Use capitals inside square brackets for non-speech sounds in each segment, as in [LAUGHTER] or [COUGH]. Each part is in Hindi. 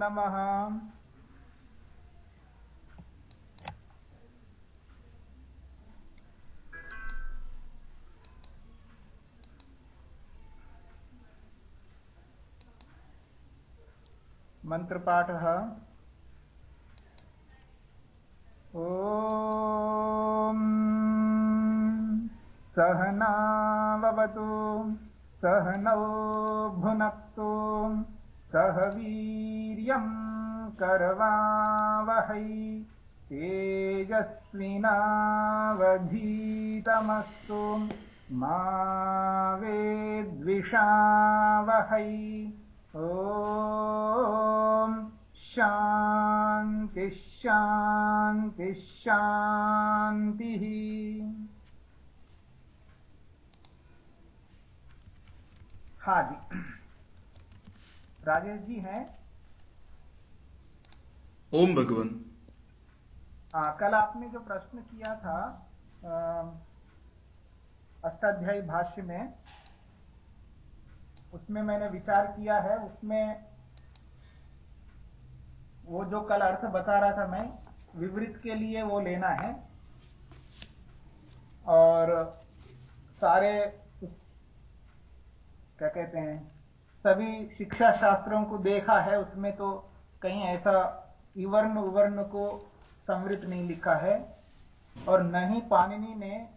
नमः। मन्त्रपाठः ॐ सहनावतु सहनौ भुनक्तु सह वीर्यं करवावहै तेजस्विनावधीतमस्तु मा वेद्विषावहै। ॐ शान्तिः हाँ जी राजेश जी हैं। ओम भगवान। हाँ कल आपने जो प्रश्न किया था अष्टाध्यायी भाष्य में, उसमें मैंने विचार किया है, उसमें वो जो कल अर्थ बता रहा था मैं, विवृत के लिए वो लेना है। और सारे क्या कहते हैं, सभी शिक्षा शास्त्रों को देखा है, उसमें तो कहीं ऐसा इवर्ण उवर्ण को संवृत नहीं लिखा है और न ही पाणिनि ने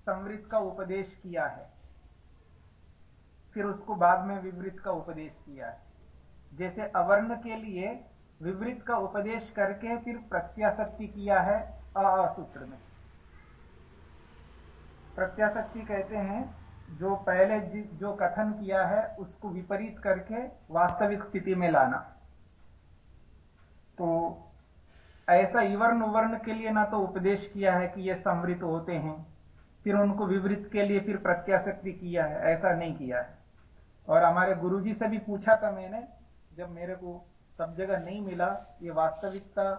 संवृत का उपदेश किया है। फिर उसको बाद में विवृत का उपदेश किया है। जैसे अवर्ण के लिए विवृत का उपदेश करके फिर प्रत्याशक्ति किया है असूत्र में। प्रत्याशक्ति कहते हैं, जो पहले जो कथन किया है, उसको विपरीत करके वास्तविक स्थिति में लाना। तो ऐसा इवर्ण उवर्ण के लिए ना तो उपदेश किया है कि ये संवृत होते हैं, फिर उनको विवृत के लिए फिर प्रत्याशक्ति किया है, ऐसा नहीं किया है। और हमारे गुरुजी से भी पूछा था मैंने, जब मेरे को सब जगह नहीं मिला, ये वास्तविकता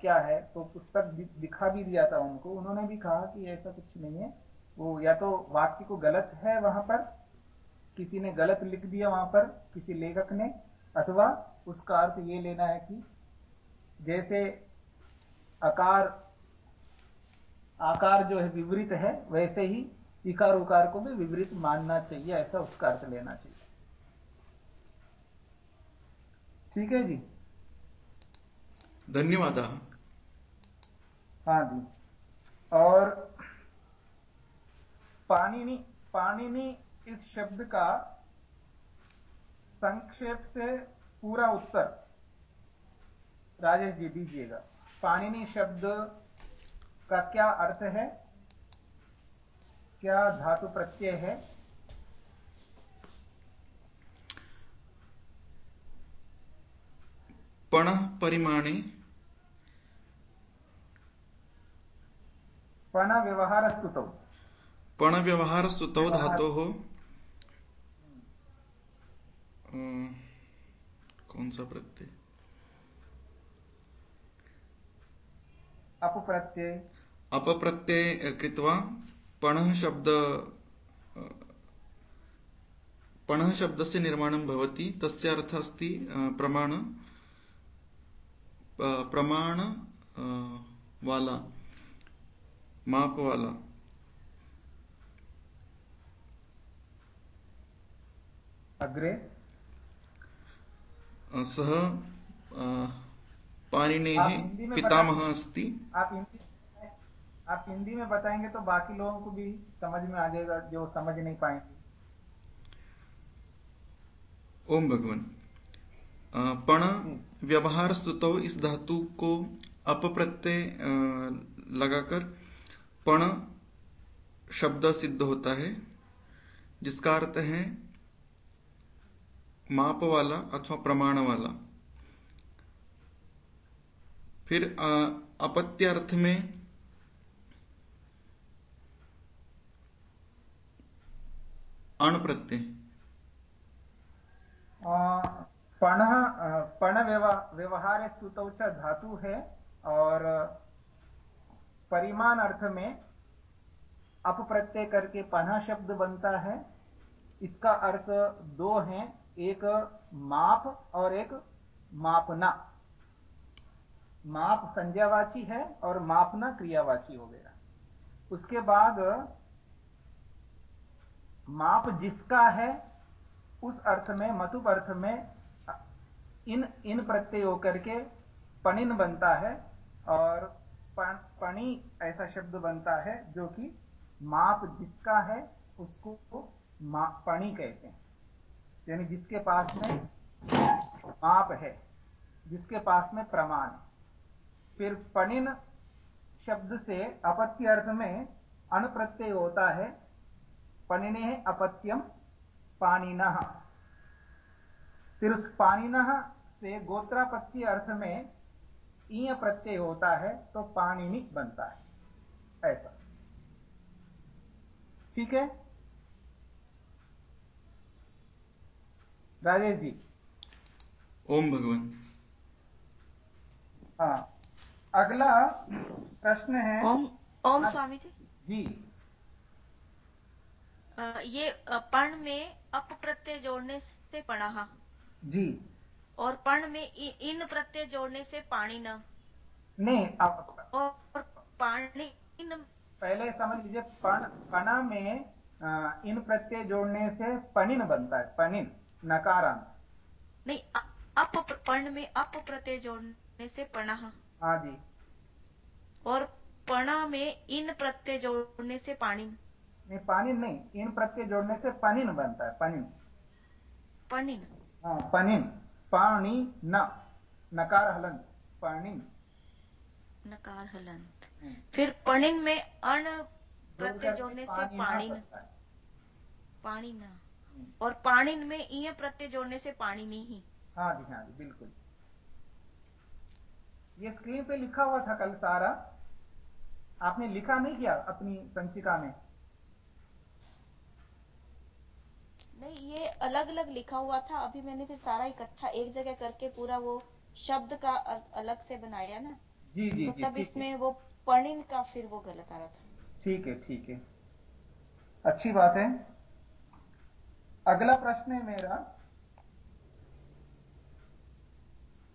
क्या है तो पुस्तक दिखा भी दिया था उनको। उन्होंने भी कहा कि ऐसा कुछ नहीं है। वो या तो वाक्य को गलत है वहाँ पर, किसी ने गलत लिख दिया वहाँ पर किसी लेखक ने, अथवा उसका अर्थ ये लेना है कि जैसे आकार आकार जो है विवृत है वैसे ही इकार उकार को भी विवृत मानना चाहिए ऐसा उसका अर्थ लेना चाहिए। ठीक है जी? धन्यवाद। हाँ जी। और पाणिनि पाणिनि इस शब्द का संक्षेप से पूरा उत्तर। राजेश जी दीजिएगा। पाणिनि शब्द का क्या अर्थ है? क्या धातु प्रत्यय है? पण परिमाणे। पण व्यवहार स्तुतौ। पण व्यवहार स्तुतौ धातोः। कौन सा प्रत्यय? अपप्रत्यय। अपप्रत्यय कृत्वा पणः शब्द पणः शब्दस्य निर्माणं भवति। तस्य अर्थः अस्ति प्रमाण प्रमाण वाला माप वाला अग्रे सः पाणिनेः पितामहः अस्ति। आप हिंदी आप हिंदी में बताएँगे तो बाकी लोगों को भी समझ में आ जाएगा जो समझ नहीं पाएँगे। ओम भगवान। पण व्यवहार स्तुतो इस धातु को अप प्रत्यय लगाकर पण शब्द सिद्ध होता है जिसका अर्थ है माप वाला अथवा प्रमाण वाला। फिर अपत्य अर्थ में अण प्रत्यय पण पण व्यवहार स्तुत धातु है और परिमाण अर्थ में अप प्रत्यय करके पना शब्द बनता है। इसका अर्थ दो है, एक माप और एक मापना। माप संज्ञावाची है और मापना क्रियावाची हो गया। उसके बाद माप जिसका है, उस अर्थ में, मतुप अर्थ में, इन इन प्रत्यय होकर के पणिन बनता है और पणी ऐसा शब्द बनता है जो कि माप जिसका है, उसको पणी कहते हैं। यानी जिसके पास में माप है, जिसके पास में प्रमाण है। फिर पणिन शब्द से अपत्य अर्थ में अण प्रत्यय होता है। पणिने अपत्यम पाणिन। फिर उस पाणिन से गोत्रापत्ति अर्थ में ईय प्रत्यय होता है तो पाणिनि बनता है। ऐसा। ठीक है? राजेश जी। ओम भगवान। हाँ। अगला प्रश्न है। ओम ओम स्वामी जी जी। आ, ये पण में अप प्रत्यय जोड़ने से पणा जी। और पण में इन प्रत्यय जोड़ने से पानी न नहीं और पाणी पहले समझ लीजिए पण पणा में इन प्रत्यय जोड़ने से पणिन बनता है पणिन नकारांत नहीं अप पर्ण में अप प्रत्यय जोड़ने से पणा हाँ जी और पणा में इन प्रत्यय जोड़ने से पानी नहीं पानी नहीं इन प्रत्यय जोड़ने से पनिन बनता है पनिन पनिन हाँ पनिन पाणी न नकार हलन पाणिन। नकार हलंत हम्म। फिर पणिन में अण प्रत्यय जोड़ने से पानी पानी न। और पाणिन में ईय प्रत्यय जोड़ने से पानी नहीं हाँ जी हाँ जी बिल्कुल। ये स्क्रीन पे लिखा हुआ था कल सारा। आपने लिखा नहीं किया अपनी संचिका में? नहीं ये अलग अलग लिखा हुआ था। अभी मैंने फिर सारा इकट्ठा एक जगह करके पूरा वो शब्द का अलग से बनाया ना। जी जी तो जी, तब इसमें वो पणिन का फिर वो गलत आ रहा था। ठीक है ठीक है। अच्छी बात है। अगला प्रश्न है मेरा।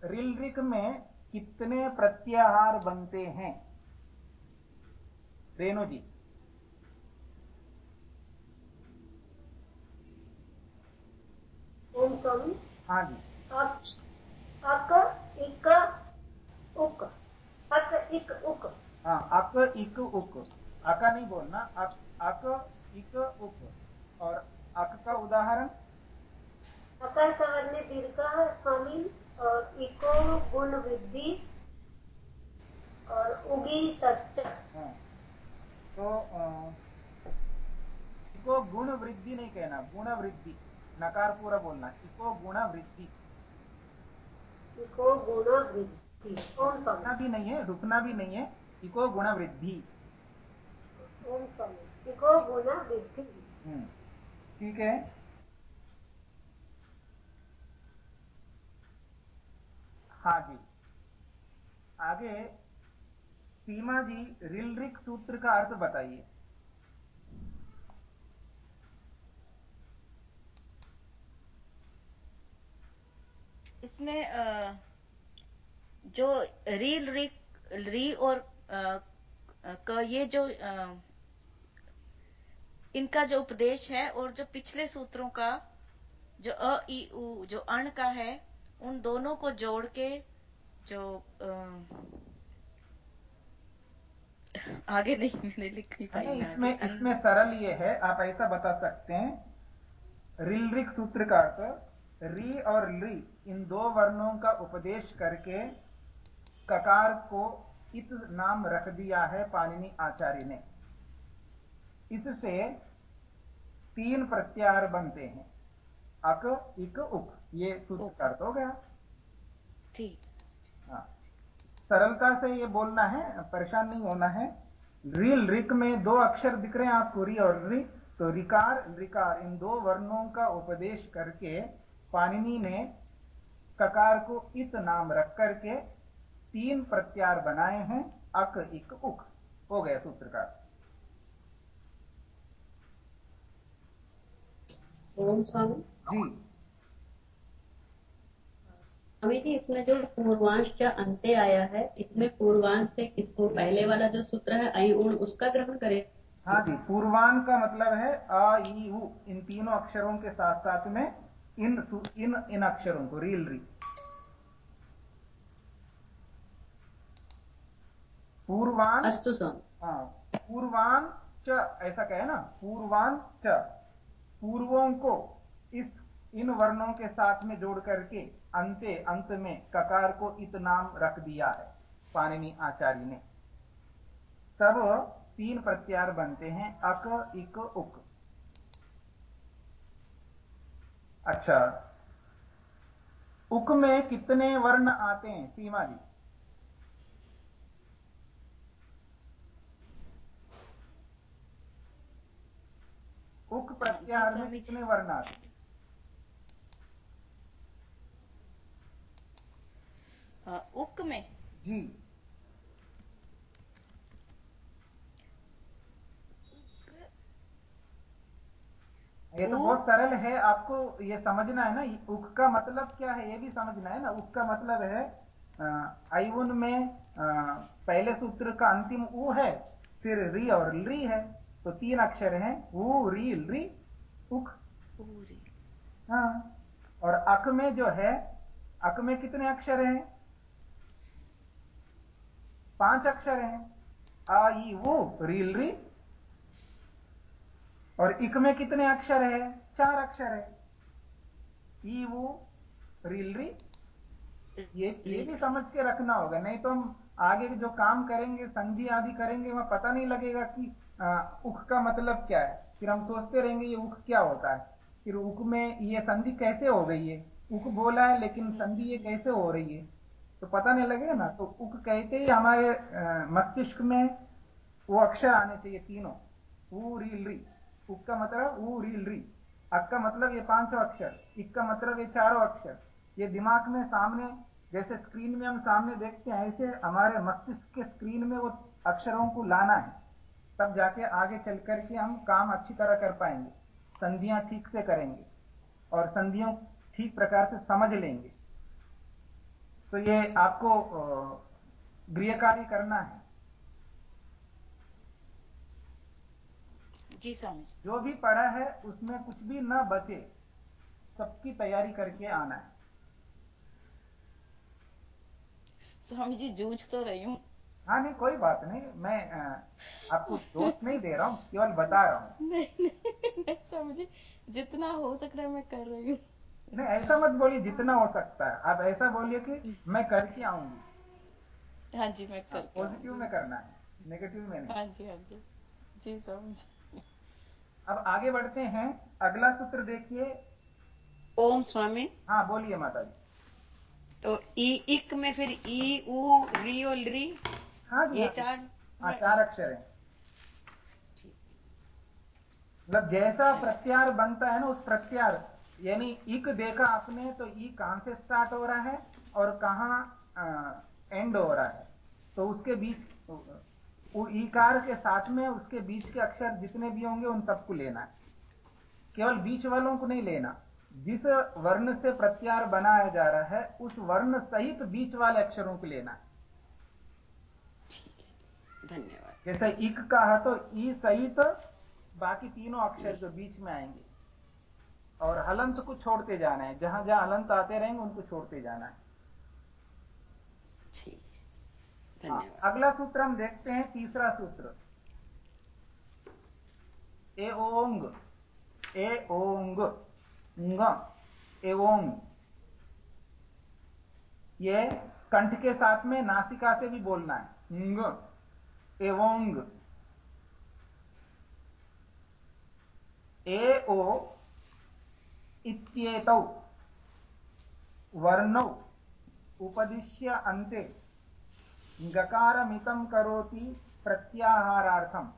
रिलरिक में कितने प्रत्याहार बनते हैं? रेणु जी। ओम स्वामी हाँ जी। अक इक उक। अक इक उक। हाँ अक इक उक। अका नहीं बोलना अक अक इक उक। और अक का उदाहरण? अकार सवर्ण दीर्घ स्वामी इको गुण वृद्धि और उगी सच हाँ। तो इको गुण वृद्धि नहीं कहना गुण वृद्धि नकार पूरा बोलना इको गुण वृद्धि। इको गुण वृद्धि रुकना भी नहीं है रुकना भी नहीं है इको गुण वृद्धि। इको गुण वृद्धि। हम्म। ठीक है? जी आगे सीमा जी रिलरिक सूत्र का अर्थ बताइए। इसमें जो रील रिक री और क, ये जो इनका जो उपदेश है और जो पिछले सूत्रों का, जो अ ई उ, जो अण का है उन दोनों को जोड़ के जो आ, आगे नहीं मैंने लिख नहीं पाई इसमें इसमें सरल ये है आप ऐसा बता सकते हैं। रिलरिक सूत्र का अर्थ री और ली इन दो वर्णों का उपदेश करके ककार को इत नाम रख दिया है पानिनी आचार्य ने। इससे तीन प्रत्यार बनते हैं। अक इक उक। ये सूत्र का अर्थ हो गया ठीक। हाँ। सरलता से ये बोलना है परेशान नहीं होना है। रिल रिक में दो अक्षर दिख रहे हैं आपको री और रि। तो रिकार रिकार इन दो वर्णों का उपदेश करके पानिनी ने ककार को इत नाम रख करके तीन प्रत्यार बनाए हैं अक इक उक। हो गया सूत्र का जी जी। स्वामी जी इसमें जो पूर्वांश का अंत्य आया है इसमें पूर्वांश से किसको पहले वाला जो सूत्र है आई उण उसका ग्रहण करें। हाँ जी पूर्वान का मतलब है आ ई उ इन तीनों अक्षरों के साथ साथ में इन इन इन अक्षरों को रील री। पूर्वान अस्तु हाँ पूर्वान च ऐसा कहे ना पूर्वान च पूर्वों को इस इन वर्णों के साथ में जोड़ करके अंते, अंत में ककार को इत नाम रख दिया है, पाणिनि आचार्य ने। तब तीन प्रत्यार बनते हैं, अक, इक, उक। अच्छा उक में कितने वर्ण आते हैं, सीमा जी? उक प्रत्यार में कितने वर्ण आते हैं? उक में। ये तो बहुत सरल है आपको ये समझना है ना उक का मतलब क्या है ये भी समझना है ना उक का मतलब है आयुन में आ, पहले सूत्र का अंतिम ऊ है फिर री और ली है तो तीन अक्षर हैं ऊ री री उक। हाँ और अक में जो है अक में कितने अक्षर हैं? पाँच अक्षर हैं। आ ई वो रील री। और इक में कितने अक्षर है? चार अक्षर है। ई वो रील री। ये ये भी समझ के रखना होगा नहीं तो हम आगे जो काम करेंगे संधि आदि करेंगे वहाँ पता नहीं लगेगा कि आ, उख का मतलब क्या है। फिर हम सोचते रहेंगे ये उख क्या होता है? फिर उख में ये संधि कैसे हो गई है? उख बोला है लेकिन संधि ये कैसे हो रही है? तो पता नहीं लगेगा ना तो उक कहते ही हमारे मस्तिष्क में वो अक्षर आने चाहिए तीनों, ऊ रील री उक का मतलब ऊ रील री अक का मतलब ये पाँचों अक्षर, इक का मतलब ये चारों अक्षर। ये दिमाग में सामने, जैसे स्क्रीन में हम सामने देखते हैं, ऐसे हमारे मस्तिष्क के स्क्रीन में वो अक्षरों को लाना है। तब जाके आगे चल करके हम काम अच्छी तरह कर पाएँगे, संधियाँ ठीक से करेंगे और संधियों ठीक प्रकार से समझ लेंगे। तो ये आपको गृह कार्य करना है। जी स्वामी जो। भी पढ़ा है उसमें कुछ भी न बचे सबकी तैयारी करके आना है। स्वामी जी जूझ तो रही हूँ। हाँ नहीं कोई बात नहीं। मैं आपको [LAUGHS] दोस्त नहीं दे रहा हूँ केवल बता रहा हूँ। नहीं, नहीं, नहीं स्वामी जी जितना हो सक रहा है मैं कर रही हूँ। नहीं ऐसा मत बोलिए जितना हो सकता है। आप ऐसा बोलिए कि मैं करके आऊँगी। हाँ जी मैं कर पॉजिटिव में करना है नेगेटिव में नहीं। हाँ जी हाँ जी। जी समझ अब आगे बढ़ते हैं। अगला सूत्र देखिए। ओम स्वामी। हाँ बोलिए माता जी तो ई इक में फिर ई उ री और री। हाँ जी ये हाँ, चार हाँ चार अक्षर है। मतलब जैसा प्रत्यार बनता है ना उस प्रत्यार यानी इक देखा आपने तो ई कहाँ से स्टार्ट हो रहा है और कहाँ एंड हो रहा है। तो उसके बीच वो ईकार के साथ में उसके बीच के अक्षर जितने भी होंगे उन सबको लेना है। केवल बीच वालों को नहीं लेना। जिस वर्ण से प्रत्यार बनाया जा रहा है उस वर्ण सहित बीच वाले अक्षरों को लेना है। धन्यवाद। जैसे इक का है तो ई सहित बाकी तीनों अक्षर जो बीच में आएँगे। और हलंत को छोड़ते जाना है। जहाँ जहाँ हलंत आते रहेंगे उनको छोड़ते जाना है। हाँ, अगला सूत्र हम देखते हैं तीसरा सूत्र। ए ओंग ए ओंग एवोंग ये कंठ के साथ में नासिका से भी बोलना है। उंग एवोंग ए ओ इत्येतौ वर्णौ उपदिश्य अन्ते गकारमितं करोति प्रत्याहारार्थम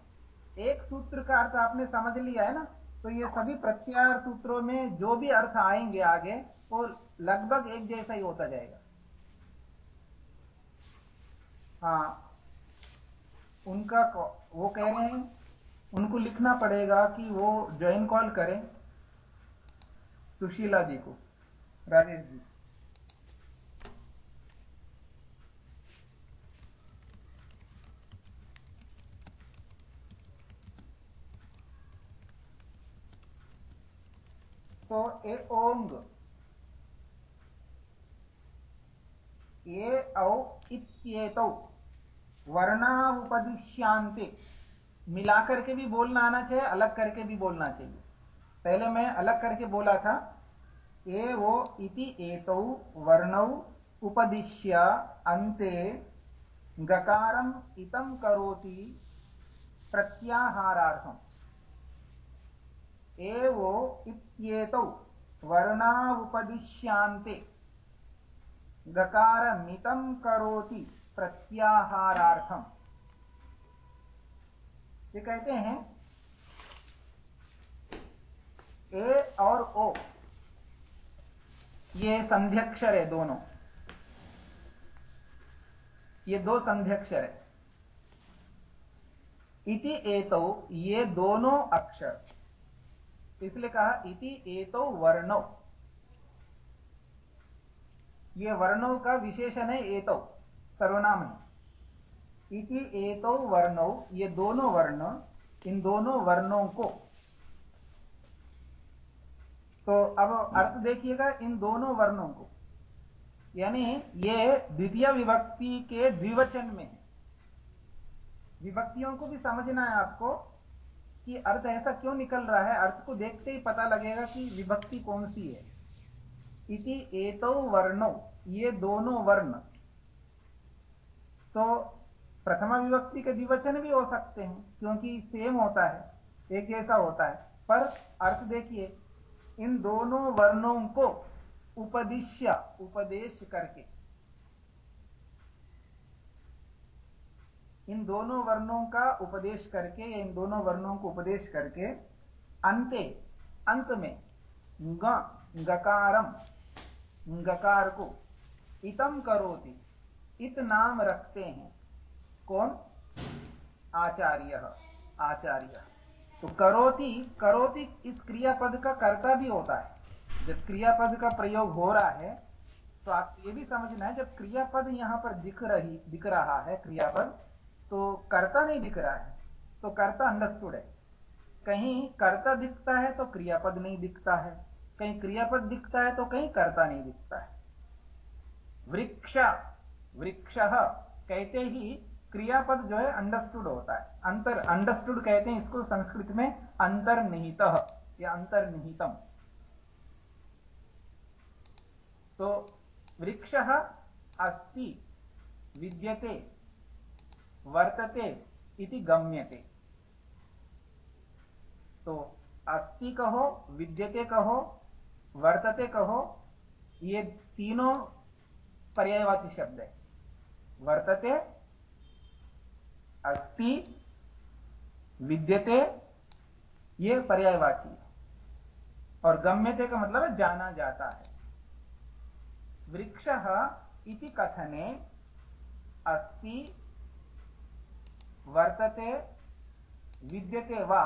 एक सूत्र का अर्थ आपने समझ लिया है ना? तो ये सभी प्रत्याहार सूत्रों में जो भी अर्थ आएँगे आगे, वो लगभग एक जैसा ही होता जाएगा। हाँ उनका वो कह रहे हैं, उनको लिखना पड़ेगा कि वो ज्वाइन कॉल करें। सुशीला जी को, राजेश जी। तो ए ओंग। ए औ इत वर्णा उपदिश्यांते मिलाकर के भी बोलना आना चाहिए, अलग करके भी बोलना चाहिए। पहले मैं अलग करके बोला था ए वो इति एतौ वर्णौ उपदिश्य अन्ते गकारम इतम करोति प्रत्याहारार्थम एवो इत्येतौ वर्णा उपदिश्यांते गकारमितम करोति प्रत्याहारार्थम ये कहते हैं ए और ओ ये संध्यक्षर है दोनों. ये दो संध्यक्षर है. इति एतो ये दोनों अक्षर. इसलिए कहा इति एतो वर्णो. ये वर्णों का विशेषण है एतो सर्वनाम है इति एतो वर्णो, ये दोनों वर्ण, इन दोनों वर्णों को तो अब अर्थ देखिएगा इन दोनों वर्णों को। यानी ये द्वितीय विभक्ति के द्विवचन में। विभक्तियों को भी समझना है आपको कि अर्थ ऐसा क्यों निकल रहा है। अर्थ को देखते ही पता लगेगा कि विभक्ति कौन सी है। इति एतो वर्णो, ये दोनों वर्ण। तो प्रथमा विभक्ति के द्विवचन भी हो सकते हैं, क्योंकि सेम होता है, एक जैसा होता है। पर अर्थ देखिए इन दोनों वर्णों को उपदिश्य, उपदेश करके। इन दोनों वर्णों का उपदेश करके, या इन दोनों वर्णों को उपदेश करके, अंते, अंत में, ग, गकारम, गकार को, इतम करोति, इत नाम रखते हैं। कौन? आचार्य आचार्य। तो करोति करोति इस क्रियापद का कर्ता भी होता है। जब क्रियापद का प्रयोग हो रहा है तो आप ये भी समझना है, जब क्रियापद यहाँ पर दिख रही, दिख रहा है, क्रियापद तो कर्ता नहीं दिख रहा है तो कर्ता अंडरस्टूड है। कहीं कर्ता दिखता है तो क्रियापद नहीं दिखता है। कहीं क्रियापद दिखता है तो कहीं कर्ता नहीं दिखता है। वृक्ष वृक्ष कहते ही क्रियापद जो है अंडरस्टूड होता है। अंतर अंडरस्टूड कहते हैं इसको संस्कृत में अंतर्निहित या अंतर्निहितम। तो वृक्ष अस्ति, विद्यते, वर्तते इति गम्यते। तो अस्ति कहो, विद्यते कहो, वर्तते कहो, ये तीनों पर्यायवाची शब्द है। वर्तते अस्ति, विद्यते, ये पर्यायवाची है। और गम्यते का मतलब है जाना जाता है। वृक्ष इति कथने, अस्ति, वर्तते, विद्यते वा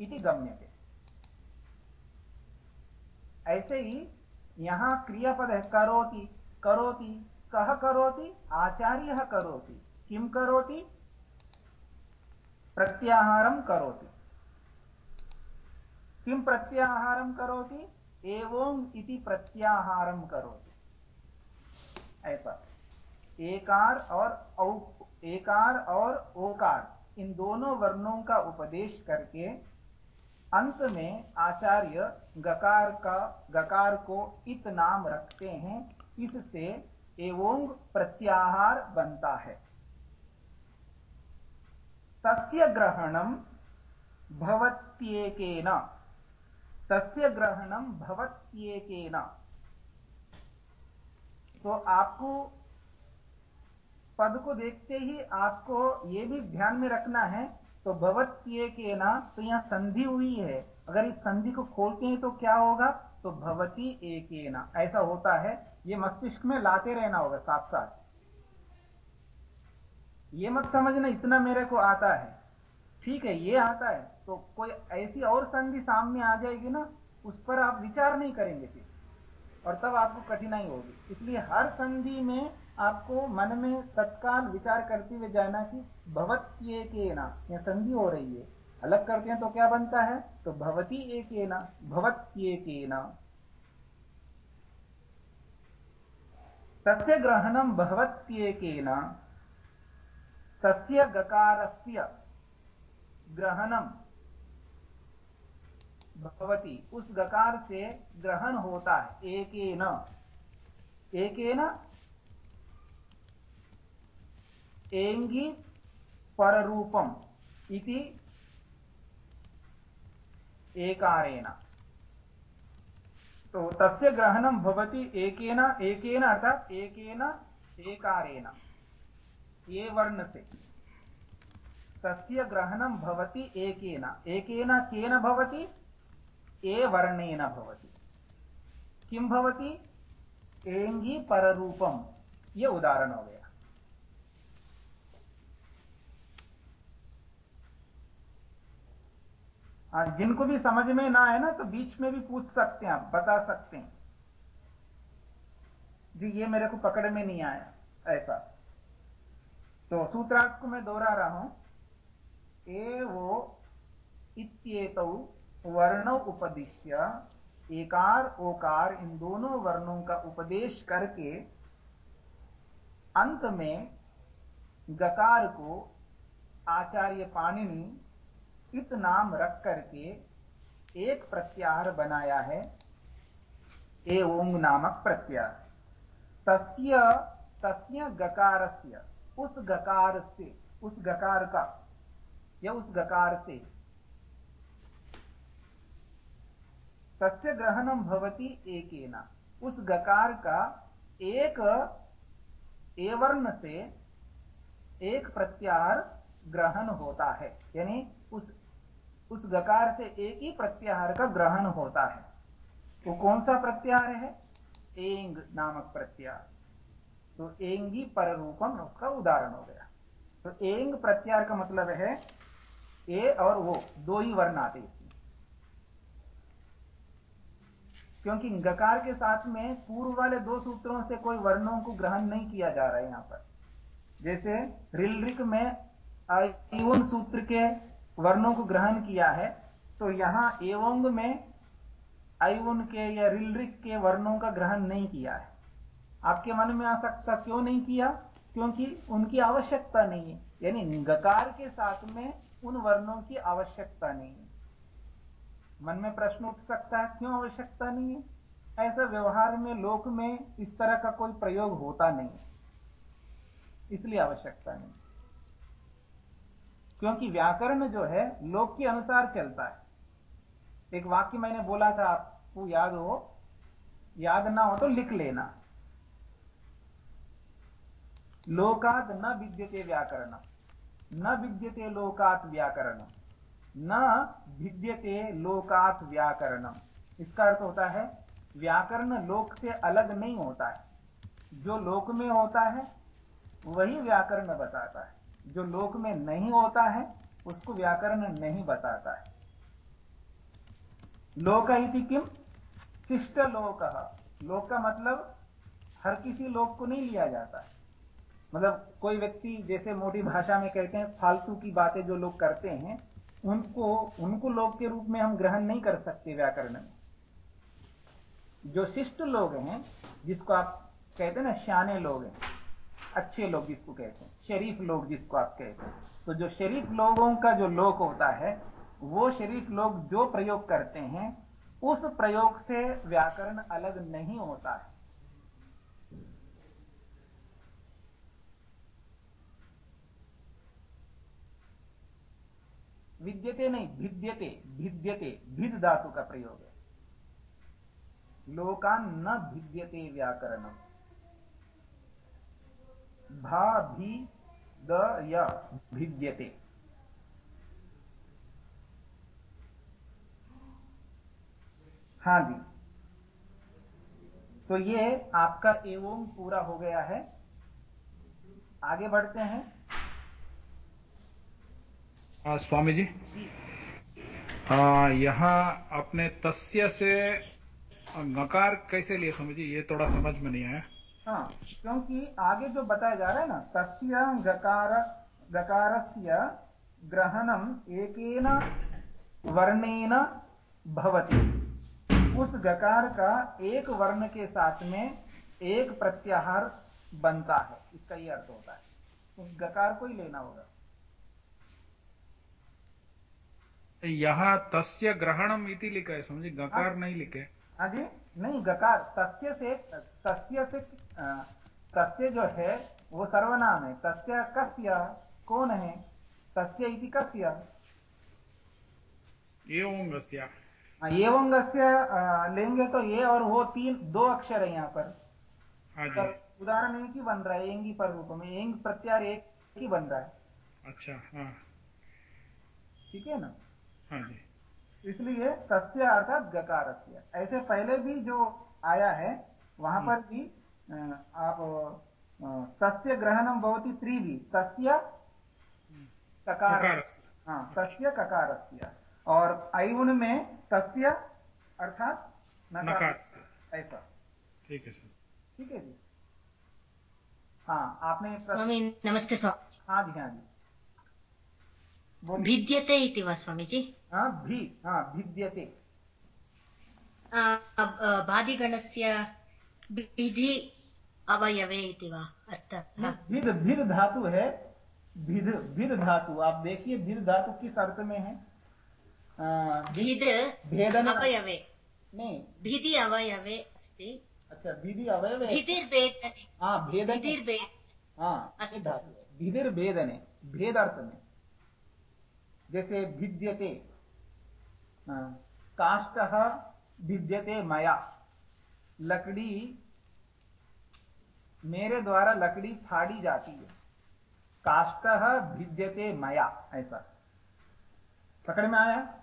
इति गम्यते। ऐसे ही यहाँ क्रियापद है करोति करोति कह करोति, आचार्य करोति किम करोति? प्रत्याहारं करोति। किं प्रत्याहारं करोति? एवं इति प्रत्याहारं करोति। ऐसा। एकार और औ, एकार और ओकार, इन दोनों वर्णों का उपदेश करके अंत में आचार्य गकार का, गकार को इत नाम रखते हैं। इससे एवोंग प्रत्याहार बनता है। तस्य ग्रहणं भवत्येकेन। तस्य ग्रहणं भवत्येकेन। तो आपको पद को देखते ही आपको यह भी ध्यान में रखना है तो भवत्येकेन तो यहाँ संधि हुई है। अगर इस संधि को खोलते हैं तो क्या होगा? तो भवती एकेना। ऐसा होता है। ये मस्तिष्क में लाते रहना होगा साथ साथ ये मत समझना इतना मेरे को आता है। ठीक है, ये आता है तो कोई ऐसी और संधि सामने आ जाएगी ना, उस पर आप विचार नहीं करेंगे फिर। और तब आपको कठिनाई होगी। इसलिए हर संधि में आपको मन में तत्काल विचार करते हुए जाना कि भवत्ये के ना यह संधि हो रही है। अलग करते हैं तो क्या बनता है? तो भवती एक भवत्येक तस्य ग्रहणं भवत्येकेन तस्य गकारस्य ग्रहणम भवती। उस गकार से ग्रहण होता है, एकेन। एकेन एँगी पररूपम इति एकारेण। तो तस्य ग्रहणं भवति एकेन एकेन अर्थात एकेन एकारेण। ये वर्ण से। तस्य ग्रहणं भवति एकेन। एकेन केन भवति? ए वर्णेन भवति। किं भवति? एङ्गी पररूपम ये उदाहरण हो गया। हाँ, जिनको भी समझ में ना आए ना तो बीच में भी पूछ सकते हैं आप बता सकते हैं। जी ये मेरे को पकड़ में नहीं आया ऐसा। तो सूत्रार्थ को मैं दोहरा रहा हूँ। ए वो इत्येतौ वर्ण उपदिश्य, एकार, ओकार, इन दोनों वर्णों का उपदेश करके अंत में गकार को आचार्य पाणिनि इत नाम रख करके एक प्रत्याहार बनाया है ए ओंग नामक प्रत्याहार। तस्य तस्य गकारस्य। उस गकार से, उस गकार का, या उस गकार से। तस्य ग्रहणम भवती एकेना। उस गकार का एक, एवर्ण से एक प्रत्याहार ग्रहण होता है। यानी उस उस गकार से एक ही प्रत्याहार का ग्रहण होता है। वो कौन सा प्रत्याहार है? एंग नामक प्रत्याहार। तो एँगी पर रूपम उसका उदाहरण हो गया। तो एंग प्रत्यार का मतलब है ए और वो, दो ही वर्ण आते इसमें। क्योंकि गकार के साथ में पूर्व वाले दो सूत्रों से कोई वर्णों को ग्रहण नहीं किया जा रहा है यहाँ पर। जैसे रिलरिक में आयुन सूत्र के वर्णों को ग्रहण किया है तो यहाँ एवंग में आयुन के या रिलरिक के वर्णों का ग्रहण नहीं किया है। आपके मन में आ सकता क्यों नहीं किया? क्योंकि उनकी आवश्यकता नहीं है। यानी गकार के साथ में उन वर्णों की आवश्यकता नहीं है। मन में प्रश्न उठ सकता है, क्यों आवश्यकता नहीं है? ऐसा व्यवहार में, लोक में इस तरह का कोई प्रयोग होता नहीं इसलिए आवश्यकता नहीं। क्योंकि व्याकरण जो है, लोक के अनुसार चलता है। एक वाक्य मैंने बोला था, आपको याद हो? याद ना हो तो लिख लेना। लोकात न विद्यते व्याकरण न विद्यते लोकात व्याकरण न भिद्यते लोकात व्याकरण इसका अर्थ होता है, व्याकरण लोक से अलग नहीं होता है। जो लोक में होता है, वही व्याकरण बताता है। जो लोक में नहीं होता है, उसको व्याकरण नहीं बताता है। लोक इति किम? शिष्ट लोक लोक का मतलब हर किसी लोक को नहीं लिया जाता है। मतलब कोई व्यक्ति जैसे मोटी भाषा में कहते हैं, फालतू की बातें जो लोग करते हैं, उनको उनको लोग के रूप में हम ग्रहण नहीं कर सकते व्याकरण में। जो शिष्ट लोग हैं, जिसको आप कहते हैं ना, श्याने लोग हैं, अच्छे लोग जिसको कहते हैं, शरीफ लोग जिसको आप कहते हैं तो जो शरीफ लोगों का जो लोक होता है, वो शरीफ लोग जो प्रयोग करते हैं, उस प्रयोग से व्याकरण अलग नहीं होता है। विद्यते नहीं, भिद्यते भिद्यते, भिद धातु का प्रयोग है। लोकान न भिद्यते व्याकरणम। भा, भी द य, भिद्यते। हाँ जी। तो ये आपका एवं पूरा हो गया है। आगे बढ़ते हैं। स्वामी जी यहाँ अपने तस्य से गकार कैसे लिए जी ये थोड़ा समझ में नहीं आया। हाँ क्योंकि आगे जो बताया जा रहा है ना, तस्य गकार गकारस्य ग्रहणम एकेन वर्णेन भवती। उस गकार का एक वर्ण के साथ में एक प्रत्याहार बनता है। इसका यह अर्थ होता है। उस गकार को ही लेना होगा। यहाँ तस्य ग्रहणम इति लिखा है समझे? गकार हाँ? नहीं लिखे। हाँ जी नहीं गकार तस्य से तस्य से तस्य जो है वो सर्वनाम है। तस्य कस्य कौन है? तस्य इति कस्य? एवंगस्य। हाँ, एवंगस्य लेंगे तो ये और वो तीन दो अक्षर है यहाँ पर। हाँ उदाहरण एक ही बन रहा है एँगी पर रूप में एंग प्रत्यार एक ही बन रहा है। अच्छा हाँ। ठीक है ना? हाँ जी। इसलिए तस्य अर्थात गकार ऐसे पहले भी जो आया है वहाँ पर भी आप तस्य ग्रहणम बहुत त्रिवी। तस्य ककार हाँ तस्य ककारस्य। और आयुन में तस्य अर्थात नकार ऐसा। ठीक है सर। ठीक है जी? हाँ आपने स्वामी नमस्ते स्वामी। हाँ जी हाँ जी। भिद्यते इति वा स्वामीजी। हाँ भी हाँ भिद्यते। विधि अवयवे इति वा अर्थः भिद भिद धातु है भिद भिद धातु। आप देखिए भिद धातु किस अर्थ में है? भिद भेदन। अवयवे। नहीं। भिधि अवयवे अस्ति। अच्छा भिधि अवयवे। भिदिर्भेदने। हाँ भेद भिदिर्भेद। हाँ भिदिर्भेदने भेद अर्थ में। जैसे भिद्यते। काष्ठ भिद्यते मया। लकड़ी मेरे द्वारा लकड़ी फाड़ी जाती है। काष्ठ भिद्यते मया ऐसा। पकड़ में आया?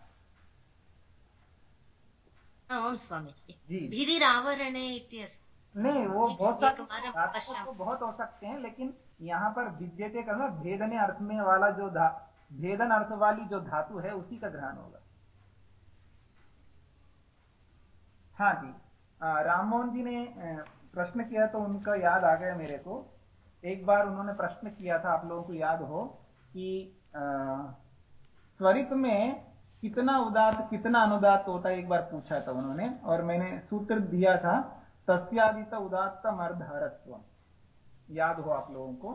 ओम स्वामी जी। नहीं वो बहुत सारे तो बहुत हो सकते हैं लेकिन यहाँ पर विद्यते करना भेदने अर्थ में वाला जो धा भेदन अर्थ वाली जो धातु है उसी का ग्रहण होगा। हाँ जी। राम मोहन जी ने प्रश्न किया तो उनका याद आ गया मेरे को। एक बार उन्होंने प्रश्न किया था, आप लोगों को याद हो, कि स्वरित में कितना उदात, कितना अनुदात होता है, एक बार पूछा था उन्होंने, और मैंने सूत्र दिया था, तस्यादित उदात्तम अर्धहरस्व। याद हो आप लोगों को?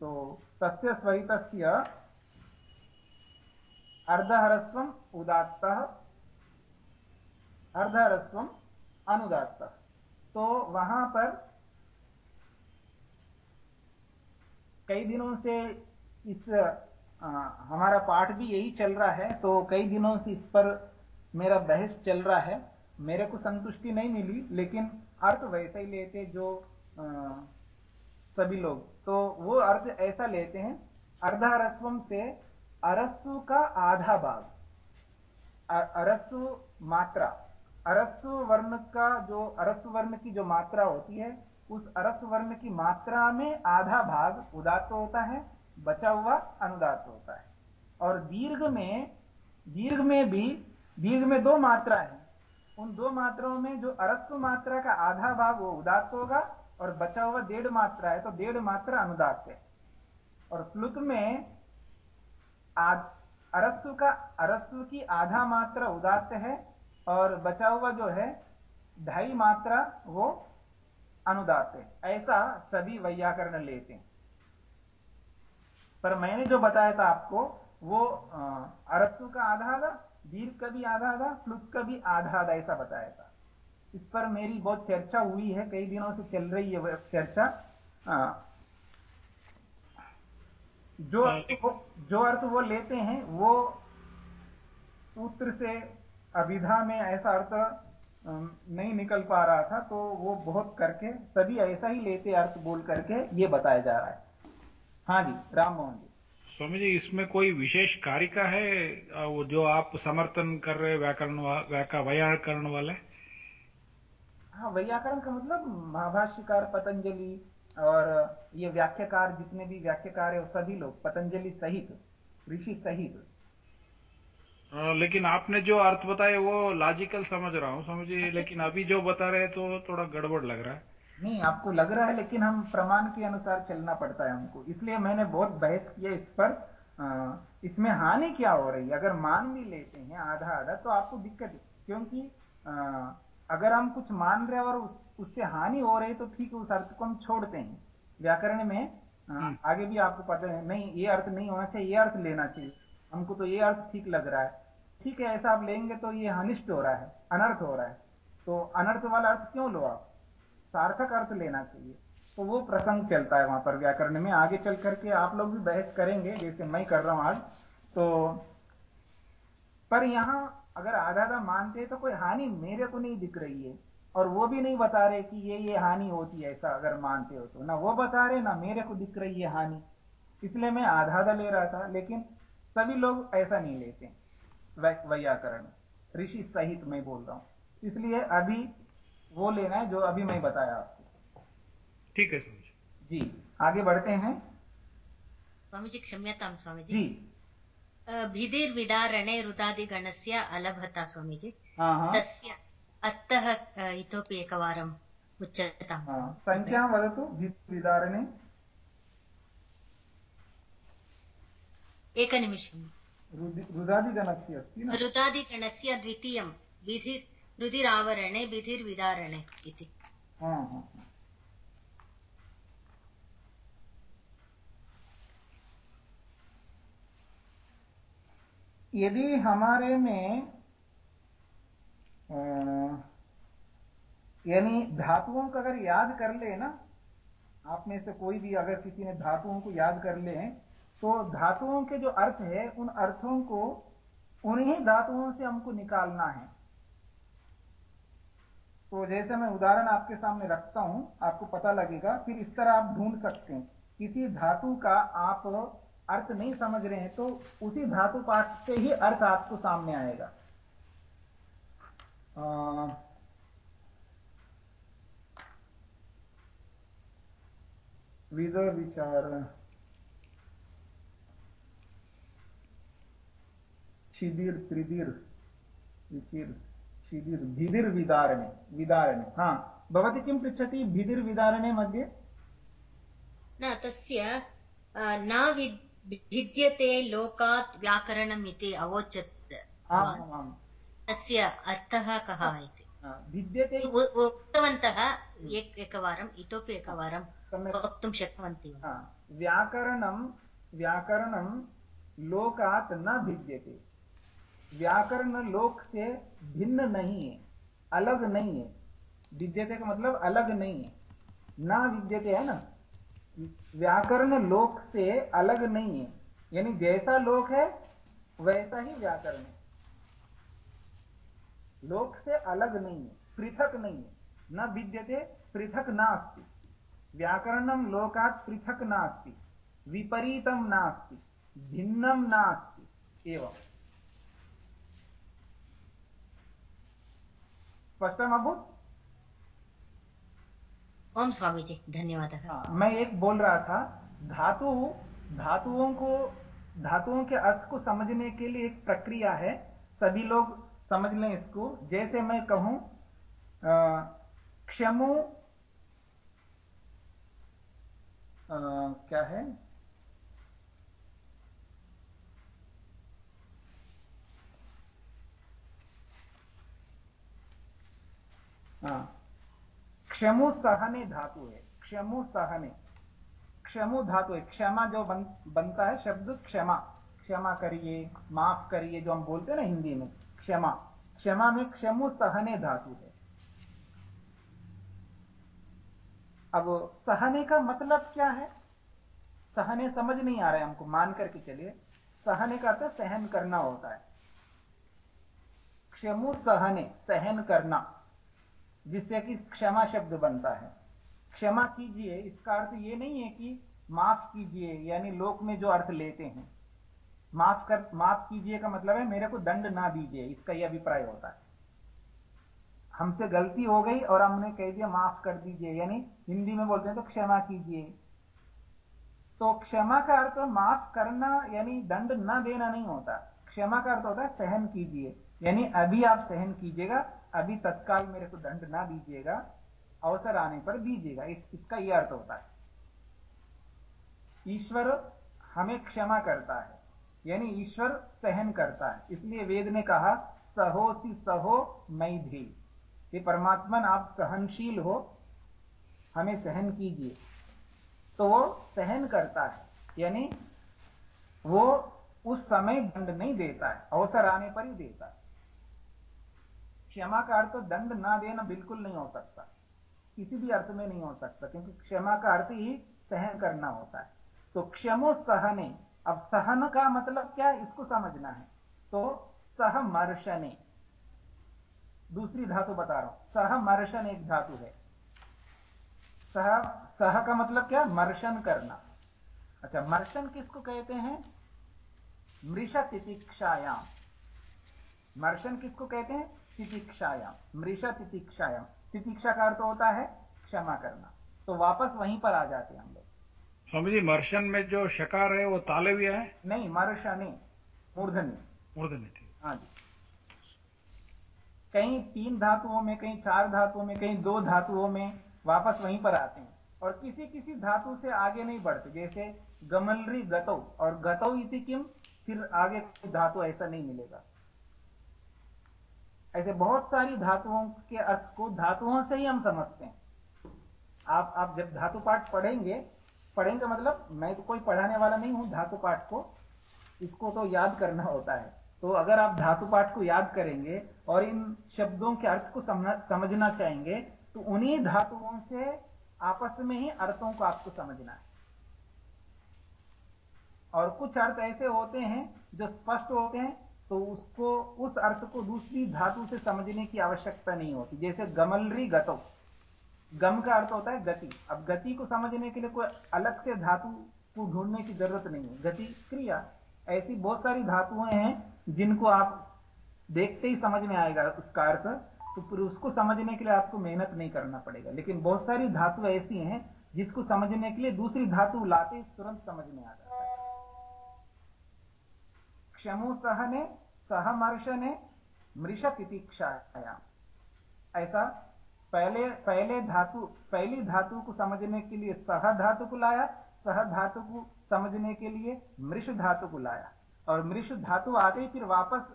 तो तस्य स्वरित अर्धहरस्व उदात्त अर्धहरस्व अनुदात्त। तो वहाँ पर कई दिनों से इस आ, हमारा पाठ भी यही चल रहा है तो कई दिनों से इस पर मेरा बहस चल रहा है। मेरे को संतुष्टि नहीं मिली लेकिन अर्थ वैसा ही लेते जो आ, सभी लोग। तो वो अर्थ ऐसा लेते हैं अर्धहरस्वम से अरस्सु का आधा भाग अरस्सु मात्रा। अरस्सु वर्ण का जो अरस्सु वर्ण की जो मात्रा होती है, उस अरस वर्ण की मात्रा में आधा भाग उदात्त होता है, बचा हुआ अनुदात होता है। और दीर्घ में दीर्घ में भी, दीर्घ में दो मात्रा है। उन दो मात्राओं में जो अरस्व मात्रा का आधा भाग वो उदात्त होगा और बचा हुआ डेढ़ मात्रा है तो डेढ़ मात्रा अनुदात है। और प्लुत में अरस्व का, अरस्व की आधा मात्रा उदात्त है और बचा हुआ जो है ढाई मात्रा वो अनुदात है। ऐसा सभी वैयाकरण लेते हैं। पर मैंने जो बताया था आपको वो अरस्सु का आधा आधा दीर्घ का भी आधा आधा फ्लुत का भी आधा आधा ऐसा बताया था। इस पर मेरी बहुत चर्चा हुई है कई दिनों से चल रही है चर्चा। जो जो अर्थ वो लेते हैं वो सूत्र से अभिधा में ऐसा अर्थ नहीं निकल पा रहा था तो वो बहुत करके सभी ऐसा ही लेते अर्थ बोल करके ये बताया जा रहा है। हाँ जी राम मोहन जी। स्वामी जी इसमें कोई विशेष कारिका है? वो जो आप समर्थन कर रहे व्याकरण व्याका व्याकरण वाले? हाँ व्याकरण का मतलब महाभाष्यकार पतंजलि और ये व्याख्याकार जितने भी व्याख्याकार है सभी लोग पतंजलि सहित ऋषि सहित आ, लेकिन आपने जो अर्थ बताए वो लॉजिकल समझ रहा हूँ समझिए। लेकिन अभी जो बता रहे तो थोड़ा गड़बड़ लग रहा है। नहीं आपको लग रहा है लेकिन हम प्रमाण के अनुसार चलना पड़ता है हमको। इसलिए मैंने बहुत बहस किया इस पर। इसमें हानि क्या हो रही है? अगर मान भी लेते हैं आधा आधा तो आपको दिक्कत क्योंकि अगर हम कुछ मान रहे हैं और उस, उससे हानि हो रही है तो ठीक है उस अर्थ को हम छोड़ते हैं। व्याकरण में हम्म। आगे भी आपको पता है नहीं ये अर्थ नहीं होना चाहिए ये अर्थ लेना चाहिए। हमको तो ये अर्थ ठीक लग रहा है। ठीक है, ऐसा आप लेंगे तो ये अनिष्ट हो रहा है, अनर्थ हो रहा है। तो अनर्थ वाला अर्थ क्यों लो आप? सार्थक अर्थ लेना चाहिए। तो वो प्रसंग चलता है वहाँ पर व्याकरण में। आगे चल करके आप लोग भी बहस करेंगे, जैसे मैं कर रहा हूँ आज। तो पर यहाँ अगर आधा आधा मानते तो कोई हानि मेरे को नहीं दिख रही है। और वो भी नहीं बता रहे कि ये ये हानि होती है, ऐसा अगर मानते हो तो। ना वो बता रहे, ना मेरे को दिख रही है हानि। इसलिए मैं आधा आधा ले रहा था, लेकिन सभी लोग ऐसा नहीं लेते। वैयाकरण। ऋषि सहित मैं बोल रहा हूँ। इसलिए अभी वो लेना है जो अभी मैं बताया आपको। ठीक है स्वामी जी। आगे बढ़ते हैं। स्वामी जी क्षम्यताम स्वामी जी। भिदिर्विदारणे रुदादिगणस्य अलभता स्वामी जी। हाँ, हाँ। तस्य अर्थः इतोपि एकवारम् उच्यताम्। हाँ, सङ्ख्यां वदतु। भिदिर्विदारणे। एकनिमिषम् रुदादिगणस्य अस्ति रुदादिगणस्य द्वितीयं विधिर् रुधिरावरणे विधिर्विदारणे इति। यदि हमारे में यानी धातुओं को अगर याद कर ले ना आप में से कोई भी अगर किसी ने धातुओं को याद कर ले तो धातुओं के जो अर्थ है उन अर्थों को उन्हीं धातुओं से हमको निकालना है। तो जैसे मैं उदाहरण आपके सामने रखता हूँ आपको पता लगेगा फिर इस तरह आप ढूंढ सकते हैं। किसी धातु का आप अर्थ नहीं समझ रहे हैं तो उसी धातु पाठ से ही अर्थ आपको सामने आएगा। आ, विदर विचार छिदिर त्रिदिर विचिर छिदिर भिदिर विदारणे विदारणे। हा भवती किं पृच्छति? भिदिर विदारणे मध्ये? न तस्य न भिद्यते लोकात् व्याकरणम् इति अवोचत्। तस्य अर्थः कः इति? भिद्यते उक्तवन्तः एकवारम् इतोपि एकवारं वक्तुं शक्नुवन्ति व्याकरणं व्याकरणं लोकात् न भिद्यते। व्याकरण लोक से भिन्न नहीं है, अलग नहीं है। विद्यते का मतलब अलग नहीं है। ना विद्यते है ना? व्याकरण लोक से अलग नहीं है। यानी जैसा लोक है, वैसा ही व्याकरण है। लोक से अलग नहीं है, पृथक नहीं है। न विद्यते, पृथक नास्ति। व्याकरणम लोकात पृथक नास्ति। विपरीतम नास्ति। भिन्नम नास्ति। एवं। स्पष्टम अभूत ओम स्वामी जी धन्यवाद। हाँ, मैं एक बोल रहा था धातु धातुओं को धातुओं के अर्थ को समझने के लिए एक प्रक्रिया है सभी लोग समझ लें इसको। जैसे मैं कहूँ क्षमु क्या है हाँ क्षमु सहने धातु है। क्षमु सहने। क्षमु धातु है। क्षमा जो बन, बनता है शब्द क्षमा। क्षमा करिए माफ़ करिए जो हम बोलते हैं ना हिंदी में क्षमा। क्षमा में क्षमु सहने धातु है। अब सहने का मतलब क्या है? सहने समझ नहीं आ रहा है हमको मान करके चलिए। सहने का अर्थ सहन करना होता है। क्षमु सहने सहन करना। जिससे कि क्षमा शब्द बनता है। क्षमा कीजिए, इसका अर्थ ये नहीं है कि माफ़ कीजिए, यानी लोक में जो अर्थ लेते हैं। माफ़ कर, माफ़ कीजिए का मतलब है, मेरे को दंड ना दीजिए, इसका यह अभिप्राय होता है। हमसे गलती हो गई और हमने कह दिया, माफ़ कर दीजिए, यानी हिंदी में बोलते हैं तो क्षमा कीजिए। तो क्षमा का अर्थ माफ़ करना, यानी दंड ना देना नहीं होता। क्षमा का अर्थ होता है सहन कीजिए, यानी अभी आप सहन कीजिएगा अभी तत्काल मेरे को दंड ना दीजिएगा अवसर आने पर दीजिएगा। इस, इसका यह अर्थ होता है। ईश्वर हमें क्षमा करता है यानी ईश्वर सहन करता है। इसलिए वेद ने कहा सहो सी सहो भी। ये परमात्मन आप सहनशील हो हमें सहन कीजिए। तो वो सहन करता है यानी वो उस समय दंड नहीं देता है अवसर आने पर ही देता है। क्षमा का अर्थ दंड ना देना बिल्कुल नहीं हो सकता। किसी भी अर्थ में नहीं हो सकता, क्योंकि क्षमा का अर्थ ही सहन करना होता है। तो क्षमो सहने, अब सहन का मतलब क्या है? इसको समझना है। तो सहमर्शने दूसरी धातु बता रहा हूँ। सहमर्शन एक धातु है। सह सह का मतलब क्या? मर्शन करना। अच्छा मर्शन किसको कहते हैं? मृष तितिक्षायाम मर्शन किसको कहते हैं? तितिक्षायाम मृष तितिक्षायाम तितिक्षा का अर्थ होता है क्षमा करना। तो वापस वहीं पर आ जाते हैं हम लोग। स्वामी जी मर्शन में जो शकार है वो तालव्य है? नहीं मर्शने मूर्धन्य। मूर्धन्य हाँ जी। कहीं तीन धातुओं में कहीं चार धातुओं में कहीं दो धातुओं में वापस वहीं पर आते हैं। और किसी किसी धातु से आगे नहीं बढ़ते जैसे गमलरी गतो। और गतो इति किम? फिर आगे कोई धातु ऐसा नहीं मिलेगा। ऐसे बहुत सारी धातुओं के अर्थ को धातुओं से ही हम समझते हैं। आप आप जब धातु पाठ पढ़ेंगे पढ़ेंगे मतलब मैं तो कोई पढ़ाने वाला नहीं हूँ धातु पाठ को, इसको तो याद करना होता है। तो अगर आप धातु पाठ को याद करेंगे और इन शब्दों के अर्थ को समझना चाहेंगे तो उन्हीं धातुओं से आपस में ही अर्थों को आपको समझना है। और कुछ अर्थ ऐसे होते हैं जो स्पष्ट होते हैं तो उसको, उस अर्थ को दूसरी धातु से समझने की आवश्यकता नहीं होती। जैसे गमलरी गतो। गम का अर्थ होता है गति। अब गति को समझने के लिए कोई अलग से धातु को ढूँढने की ज़रूरत नहीं है। गति क्रिया। ऐसी बहुत सारी धातुएँ हैं जिनको आप देखते ही समझ में आएगा उसका अर्थ। तो फिर उसको समझने के लिए आपको मेहनत नहीं करना पड़ेगा। लेकिन बहुत सारी धातु ऐसी हैं जिसको समझने के लिए दूसरी धातु लाते तुरंत समझ में आ जाता है। क्षमु सहने सहमर्शने मृष तितिक्षाया ऐसा पहले पहले धातु, पहली धातु को समझने के लिए सह धातु को लाया, सह धातु को समझने के लिए मृष धातु को लाया। और मृष धातु आते ही फिर वापस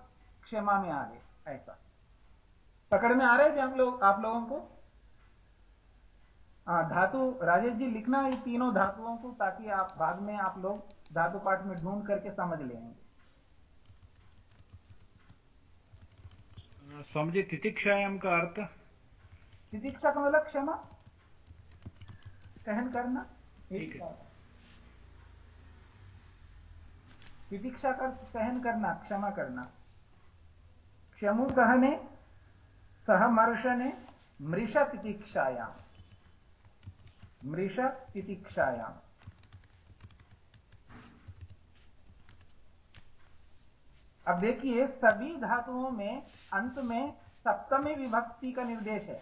क्षमा में आ गए, ऐसा। पकड़ में आ रहे थे हम लोग, आप लोगों को? हाँ धातु, राजेश जी लिखना ये तीनों धातुओं को ताकि आप, बाद में आप लोग धातु पाठ में ढूंढ करके समझ लेंगे। समझे तितिक्षायाम का अर्थ? तितिक्षा का मतलब क्षमा सहन करना ठीक है। तितिक्षा का अर्थ सहन करना क्षमा करना। क्षमु सहने सहमर्शने मृष तितिक्षायाम मृष तितिक्षायाम अब देखिए सभी धातुओं में अंत में सप्तमी विभक्ति का निर्देश है।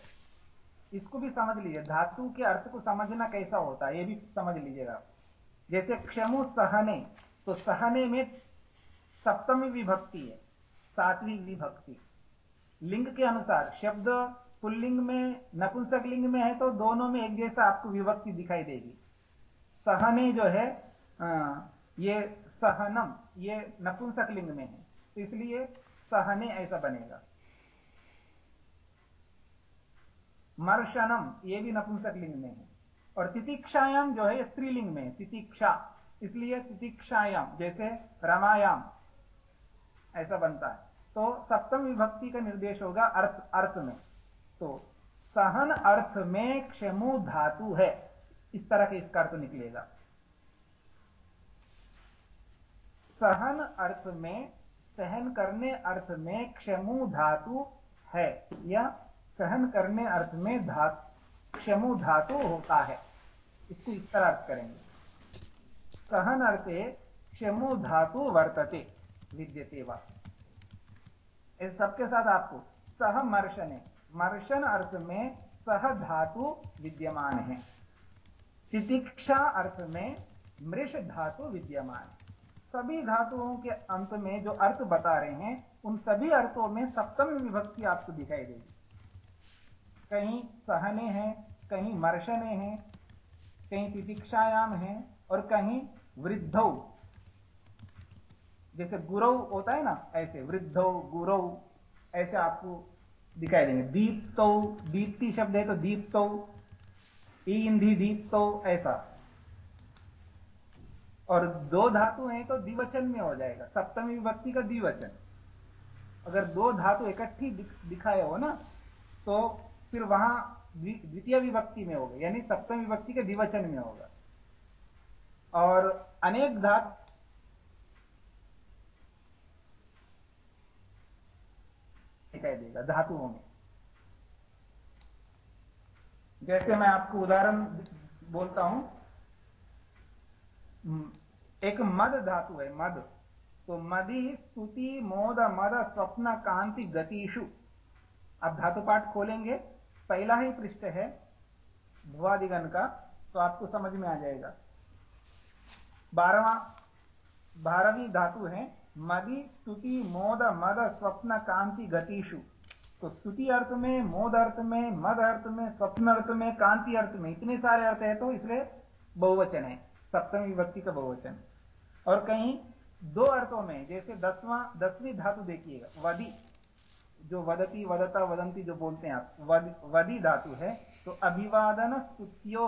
इसको भी समझ लीजिए। धातु के अर्थ को समझना कैसा होता है ये भी समझ लीजिएगा। जैसे क्षमु सहने तो सहने में सप्तमी विभक्ति है सातवीं विभक्ति। लिंग के अनुसार शब्द पुल्लिंग में नपुंसक लिंग में है तो दोनों में एक जैसा आपको विभक्ति दिखाई देगी। सहने जो है आ, ये सहनम ये नपुंसक लिंग में है। इसलिए सहने ऐसा बनेगा। मर्शनम, ये भी नपुंसक लिंग में है। और तितिक्षायाम जो है, स्त्रीलिंग में तितिक्षा। इसलिए तितिक्षायाम, जैसे रमायाम, ऐसा बनता है। तो सप्तम विभक्ति का निर्देश होगा अर्थ अर्थ में। तो सहन अर्थ में क्षमु धातु है। इस तरह के इसका अर्थ निकलेगा। सहन अर्थ में सहन करने अर्थ में क्षमु धातु है। या सहन करने अर्थ में धातु क्षमु धातु होता है। इसको इस तरह अर्थ करेंगे। सहन अर्थे क्षमु धातु वर्तते, विद्यते वा। सबके साथ आपको सह मर्शने मर्शन अर्थ में सह धातु विद्यमान है। तितिक्षा अर्थ में मृष धातु विद्यमान सभी धातुओं के अंत में जो अर्थ बता रहे हैं, उन सभी अर्थों में सप्तम विभक्ति आपको दिखाई देगी। कहीं सहने हैं, कहीं मर्शने हैं, कहीं तितिक्षायाम हैं और कहीं वृद्धौ। जैसे गुरव होता है ना, ऐसे वृद्धौ गुरव ऐसे आपको दिखाई देंगे। दीप्तो, दीप्ति शब्द है तो दीप्तो, ईंधी दीप्तो, ऐसा। और दो धातु हैं तो द्विवचन में हो जाएगा। सप्तमी विभक्ति का द्विवचन। अगर दो धातु इकट्ठी दिखाए हो ना तो फिर वहाँ द्वितीय विभक्ति में होगा, यानी सप्तम विभक्ति के द्विवचन में होगा। और अनेक धातु, दिखाई देगा धातुओं में। जैसे मैं आपको उदाहरण बोलता हूँ एक मद धातु है, मद। तो मदि स्तुति मोद मद स्वप्न कांति गतिशु आप धातु पाठ खोलेंगे, पहला ही पृष्ठ है भुआदिगन का तो आपको समझ में आ जाएगा। बारहवा, बारहवीं धातु है मदि स्तुति मोद मद स्वप्न कांति गतिशु तो स्तुति अर्थ में, मोद अर्थ में, मद अर्थ में, स्वप्न अर्थ में, कांति अर्थ में, इतने सारे अर्थ है तो इसलिए बहुवचन है। सप्तमी विभक्ति का बहुवचन। और कहीं दो अर्थों में जैसे दसवां दसवीं धातु देखिएगा वदी जो वदती वदता वदंती जो बोलते हैं आप वद, वदी धातु है तो अभिवादन स्तुत्यो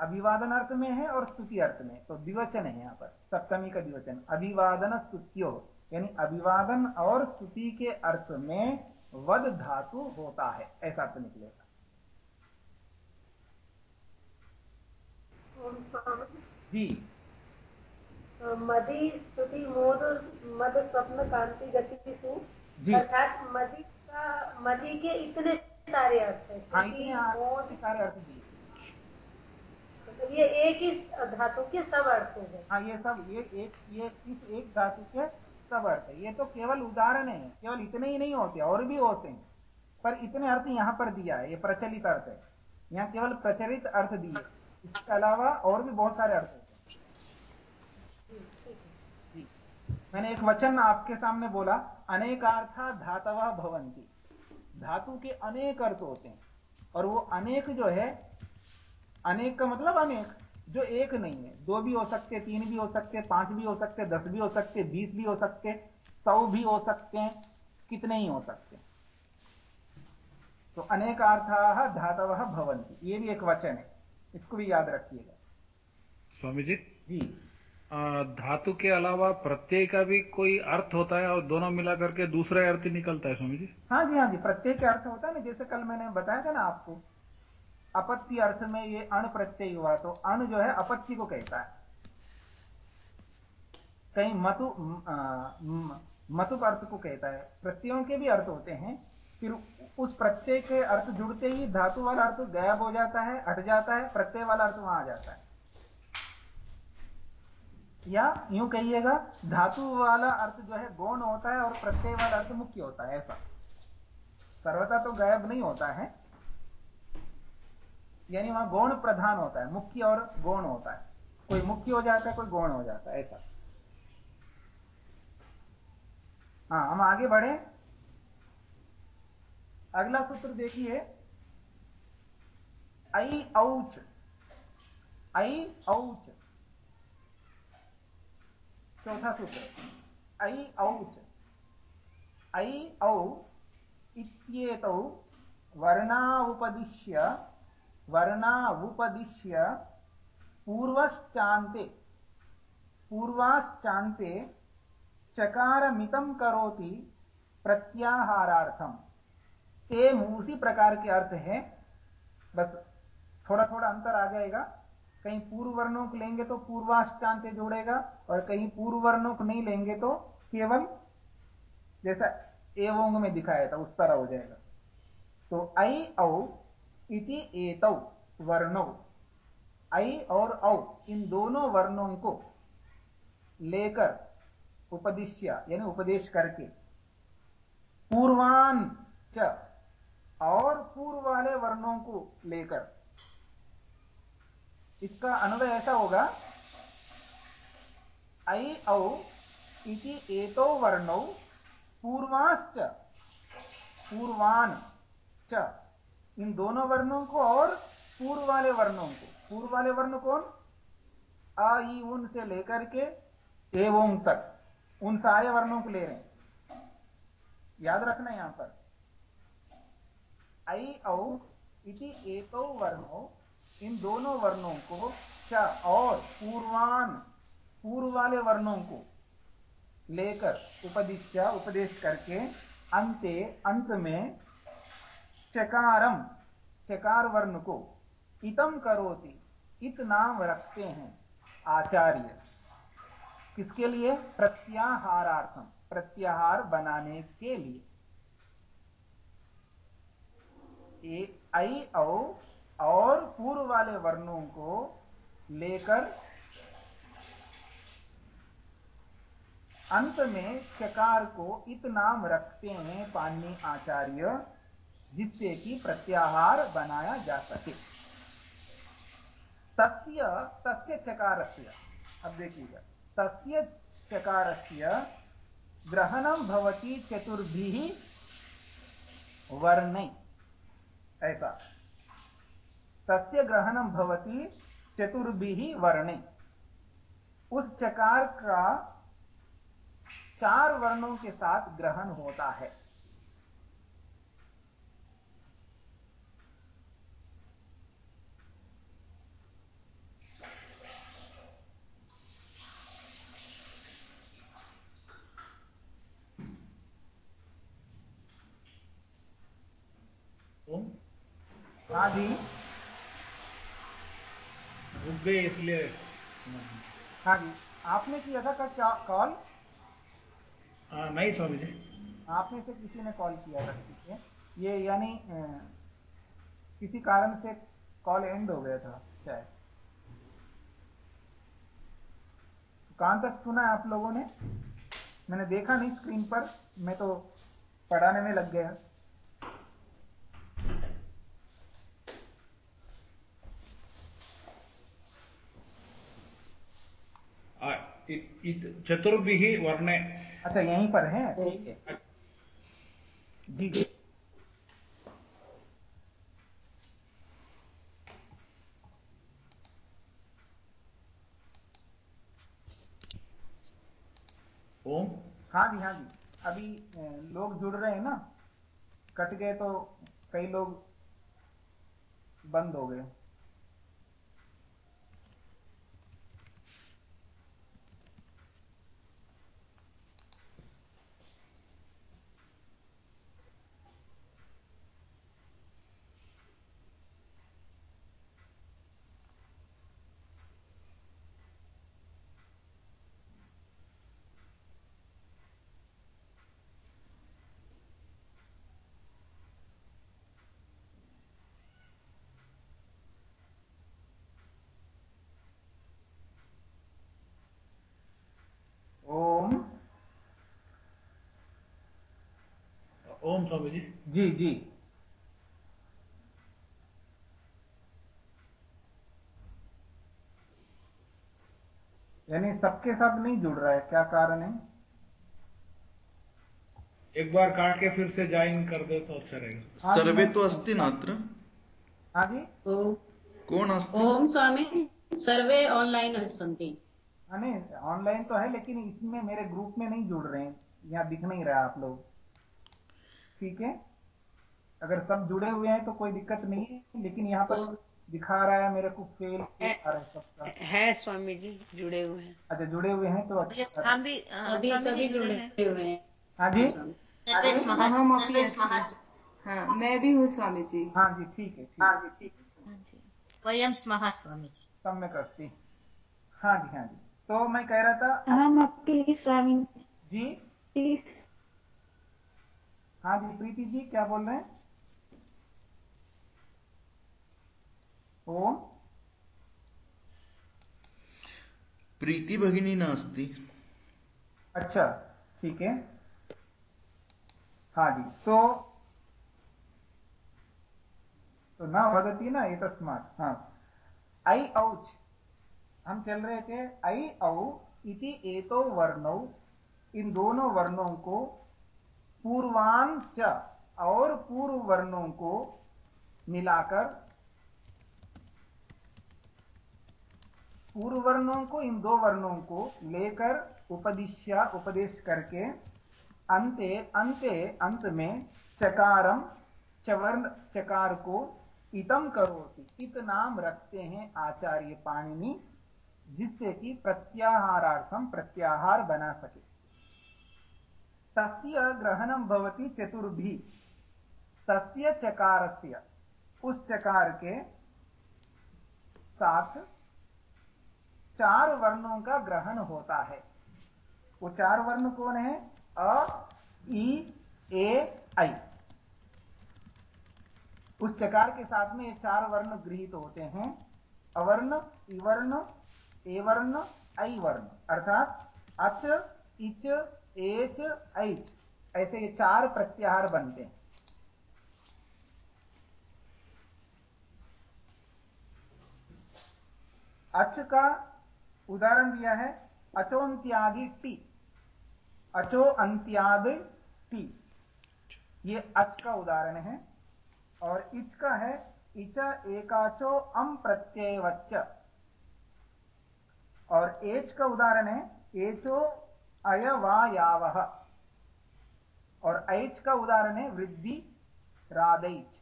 अभिवादन अर्थ में है और स्तुति अर्थ में तो द्विवचन है यहाँ पर सप्तमी का द्विवचन अभिवादन स्तुत्यो यानी अभिवादन और स्तुति के अर्थ में वद धातु होता है ऐसा अर्थ निकलेगा। जी। मदी स्तुति मोद मद स्वप्न कांति गति जी। अर्थात मदी का मदी के इतने सारे अर्थ हैं हाँ इतने सारे अर्थ दिए मतलब ये एक ही धातु के सब अर्थ हो। हाँ ये सब ये एक ये इस एक धातु के सब अर्थ है। ये तो केवल उदाहरण है केवल इतने ही नहीं होते और भी होते हैं। पर इतने अर्थ यहाँ पर दिया है ये प्रचलित अर्थ है। यहाँ केवल प्रचलित अर्थ दिए। इसके अलावा और भी बहुत सारे अर्थ होते मैंने एक वचन आपके सामने बोला, अनेकार्था धातव भवंती धातु के अनेक अर्थ होते हैं, और वो अनेक जो है, अनेक का मतलब अनेक, जो एक नहीं है। दो भी हो सकते, तीन भी हो सकते, पाँच भी हो सकते, दस भी हो सकते, बीस भी हो सकते, सौ भी हो सकते हैं, कितने ही हो सकते तो अनेक अनेकार्था धातव भवंती ये भी एक वचन है। इसको भी याद रखिएगा। स्वामी जी? जी। धातु के अलावा प्रत्यय का भी कोई अर्थ होता है और दोनों मिला करके दूसरा अर्थ निकलता है स्वामी जी? हाँ जी हाँ जी प्रत्यय का अर्थ होता है ना जैसे कल मैंने बताया था ना आपको अपत्ति अर्थ में ये अण प्रत्यय हुआ तो अण जो है अपत्ति को कहता है। कहीं मतु मतुप अर्थ को कहता है। प्रत्ययों के भी अर्थ होते हैं फिर उस प्रत्यय के अर्थ जुड़ते ही धातु वाला अर्थ गायब हो जाता है, हट जाता है, प्रत्यय वाला अर्थ वहाँ आ जाता है। या यूँ कहिएगा, धातु वाला अर्थ जो है गौण होता है और प्रत्यय वाला अर्थ मुख्य होता है, ऐसा। सर्वथा तो गायब नहीं होता है। यानी वहाँ गौण प्रधान होता है, मुख्य और गौण होता है। कोई मुख्य हो जाता है, कोई गौण हो जाता है, ऐसा। हाँ हम आगे बढ़े। अगला सूत्र देखिए। आई औच। आई औच। चौथा सूत्र। ऐ औच। ऐ औ इत्येतौ वर्णावुपदिश्य वर्णावुपदिश्य पूर्वश्चान्ते, पूर्वाश्चान्ते चकारमितं करोति प्रत्याहारार्थम। सेम उसी प्रकार के अर्थ है। बस थोड़ा थोड़ा अंतर आ जाएगा। कहीं पूर्व वर्णों को लेंगे तो पूर्वाष्टांत जोड़ेगा और कहीं पूर्व वर्णों को नहीं लेंगे तो केवल जैसा एवोंग में दिखाया था, उस तरह हो जाएगा। तो आई औ इति एतौ वर्णो। आई और औ, इन दोनों वर्णों को लेकर उपदिश्य, यानी उपदेश करके पूर्वान और पूर्व वाले वर्णों को लेकर। इसका अन्वय ऐसा होगा। ऐ औ इति एतो वर्णौ पूर्वाश्च, पूर्वान च। इन दोनों वर्णों को और पूर्व वाले वर्णों को। पूर्व वाले वर्ण कौन? आ ई उन से लेकर के एवं तक। उन सारे वर्णों को ले रहे हैं। याद रखना यहाँ पर। आई औ इति एतो वर्णो। इन दोनों वर्णों को च और पूर्वान पूर्व वाले वर्णों को लेकर उपदिश्य, उपदेश करके अंते, अंत में चकारम चकार वर्ण को इतम करोति, इत नाम रखते हैं, आचार्य। किसके लिए? प्रत्याहारार्थम प्रत्याहार बनाने के लिए। आई औ और पूर्व वाले वर्णों को लेकर अंत में चकार को इत नाम रखते हैं पानी आचार्य, जिससे कि प्रत्याहार बनाया जा सके। तस्य तस्य चकारस्य। अब देखिएगा। तस्य चकारस्य ग्रहणम भवती चतुर्भि वर्ण। ऐसा। तस्य ग्रहणम भवती चतुर्भि वर्णे। उस चकार का चार वर्णों के साथ ग्रहण होता है। हाँ जी रुक गए इसलिए। हाँ जी आपने किया था क्या कॉल नहीं स्वामी जी। आप में से किसी ने कॉल किया था ठीक है ये यानी किसी कारण से कॉल एंड हो गया था शायद। कहाँ तक सुना है आप लोगों ने? मैंने देखा नहीं स्क्रीन पर मैं तो पढ़ाने में लग गया। चतुर्भि वर्णे। अच्छा यहीं पर है? ठीक है। जी। ओम। हाँ जी हाँ जी। अभी लोग जुड़ रहे हैं ना? कट गए तो कई लोग बंद हो गए ओम स्वामी जी। जी जी। यानी सबके साथ नहीं जुड़ रहा है क्या कारण है? एक बार काट के फिर से ज्वाइन कर दे तो अच्छा रहेगा। हाँ सर्वे तो अस्ति नात्र। हाँ जी। कौन अस्ति? ओम स्वामी सर्वे ऑनलाइन सन्ति हाँ ऑनलाइन तो है लेकिन इसमें मेरे ग्रुप में नहीं जुड़ रहे हैं यहाँ दिख नहीं रहा आप लोग। ठीक है? अगर सब जुड़े हुए हैं तो कोई दिक्कत नहीं है लेकिन यहाँ पर तो, दिखा रहा है मेरे को फेल है, सबका। है स्वामी जी जुड़े हुए हैं। अच्छा जुड़े हुए हैं तो अच्छा। हाँ भी सभी सभी जुड़े हुए हैं। हाँ जी? हम हाँ मैं भी हूँ स्वामी जी। हाँ जी ठीक है हाँ। जी ठीक है। हाँ वयम स्मः स्वामी जी। सम्यक अस्ति। हाँ जी हाँ जी। तो मैं कह रहा था हम आपके स्वामी जी। हाँ जी प्रीति जी क्या बोल रहे हैं? ओम। प्रीति भगिनी नास्ती। अच्छा ठीक है। हाँ जी तो तो ना वदती ना ये तस्मात हाँ। आई औच हम चल रहे थे आई औ इति एतो वर्णो इन दोनों वर्णों को पूर्वान च और पूर्व वर्णों को मिलाकर पूर्व वर्णों को, इन दो वर्णों को लेकर उपदिश्या, उपदेश करके अंते अंते, अंत में चकारम, चवर्ण चकार को इतम करोति। इत नाम रखते हैं आचार्य पाणिनि, जिससे कि प्रत्याहारार्थम प्रत्याहार बना सके। तस्य ग्रहणम भवति चतुर्भी। तस्य चकारस्य। उस चकार के साथ चार वर्णों का ग्रहण होता है। वो चार वर्ण कौन है? अ, ई, ए आई उस चकार के साथ में ये चार वर्ण गृहित होते हैं। अवर्ण, इवर्ण, एवर्ण ऐ वर्ण अर्थात अच, इच एच एच ऐसे ये चार प्रत्याहार बनते हैं। अच का उदाहरण दिया है अचोन्त्यादि टी। अचो अंत्यादि टी। ये अच का उदाहरण है और इच का है, इच एकाचो अम प्रत्ययवच्च। और एच का उदाहरण है, एचो अयवायाव। और ऐच का उदाहरण है वृद्धि रादैच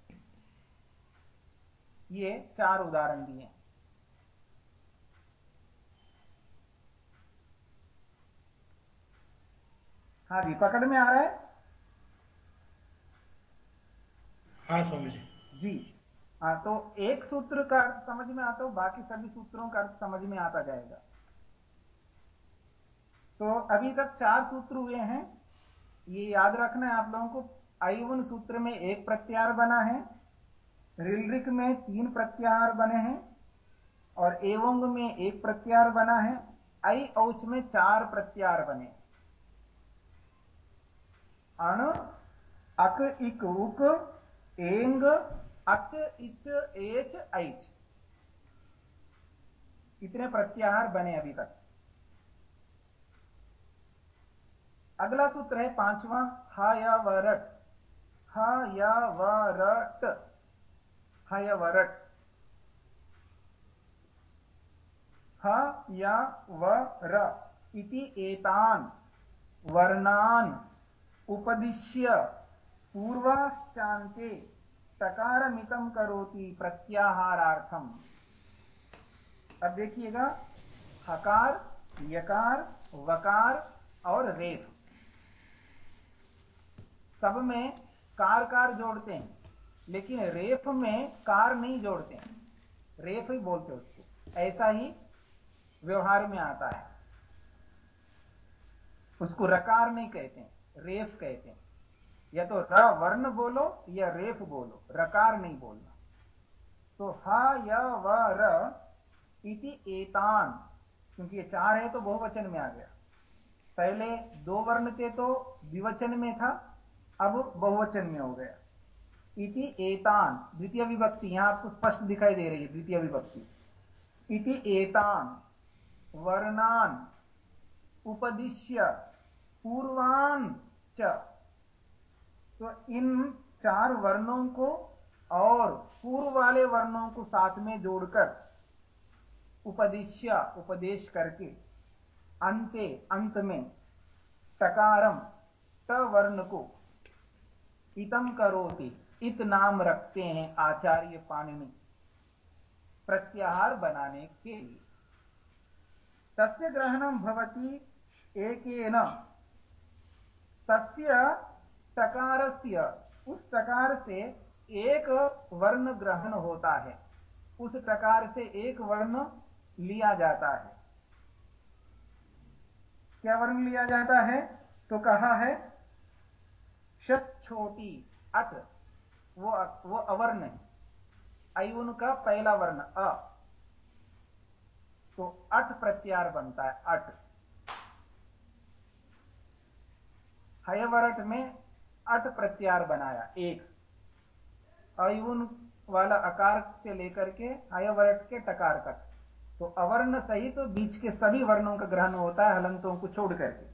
ये चार उदाहरण दिए हाँ जी पकड़ में आ रहा है? हाँ स्वामी जी। जी। हाँ तो एक सूत्र का अर्थ समझ में आता हो बाकी सभी सूत्रों का अर्थ समझ में आता जाएगा। तो अभी तक चार सूत्र हुए हैं। ये याद रखना है आप लोगों को। आयुवन सूत्र में एक प्रत्यार बना है। रिलरिक में तीन प्रत्याहार बने हैं और एवंग में एक प्रत्यार बना है। आई औच में चार प्रत्यार बने। अण, अक, इक, उक, एंग, अच, इच, एच, ऐच। इतने प्रत्याहार बने अभी तक। अगला सूत्र है पांचवा हा या वरट हा या वरट हा या वरट ह या व र इति एतान वर्णान उपदिश्य पूर्वाश्चान्ते टकारमितम करोति प्रत्याहारार्थम अब देखिएगा, हकार, यकार, वकार और रेफ सब में कार कार जोड़ते हैं, लेकिन रेफ में कार नहीं जोड़ते हैं। रेफ ही बोलते उसको। ऐसा ही व्यवहार में आता है। उसको रकार नहीं कहते हैं, रेफ कहते हैं। या तो र वर्ण बोलो या रेफ बोलो, रकार नहीं बोलना। तो ह इति एतान, क्योंकि ये चार है तो बहुवचन में आ गया। पहले दो वर्ण थे तो द्विवचन में था अब बहुवचन में हो गया। इति एतान, द्वितीय विभक्ति, यहाँ आपको स्पष्ट दिखाई दे रही है द्वितीय विभक्ति। इति एतान, वर्णान, उपदिश्य, पूर्वान च। तो इन चार वर्णों को और पूर्व वाले वर्णों को साथ में जोड़कर उपदिश्य, उपदेश करके अंते, अंत में टकारम ट वर्ण को इतम करोति, इत नाम रखते हैं आचार्य पाणिनि। प्रत्याहार बनाने के लिए। तस्य ग्रहणम भवती एक तस्य टकारस्य, उस टकार से एक वर्ण ग्रहण होता है। उस टकार से एक वर्ण लिया जाता है। क्या वर्ण लिया जाता है? तो कहा है छोटी अट वो वो अवर्ण है अयुन का पहला वर्ण अ तो अट प्रत्यार बनता है अट हयवरट में अट प्रत्यार बनाया एक अयुन वाला आकार से लेकर के अयवरट के टकार तक तो अवर्ण सहित तो बीच के सभी वर्णों का ग्रहण होता है हलंतों को छोड़ करके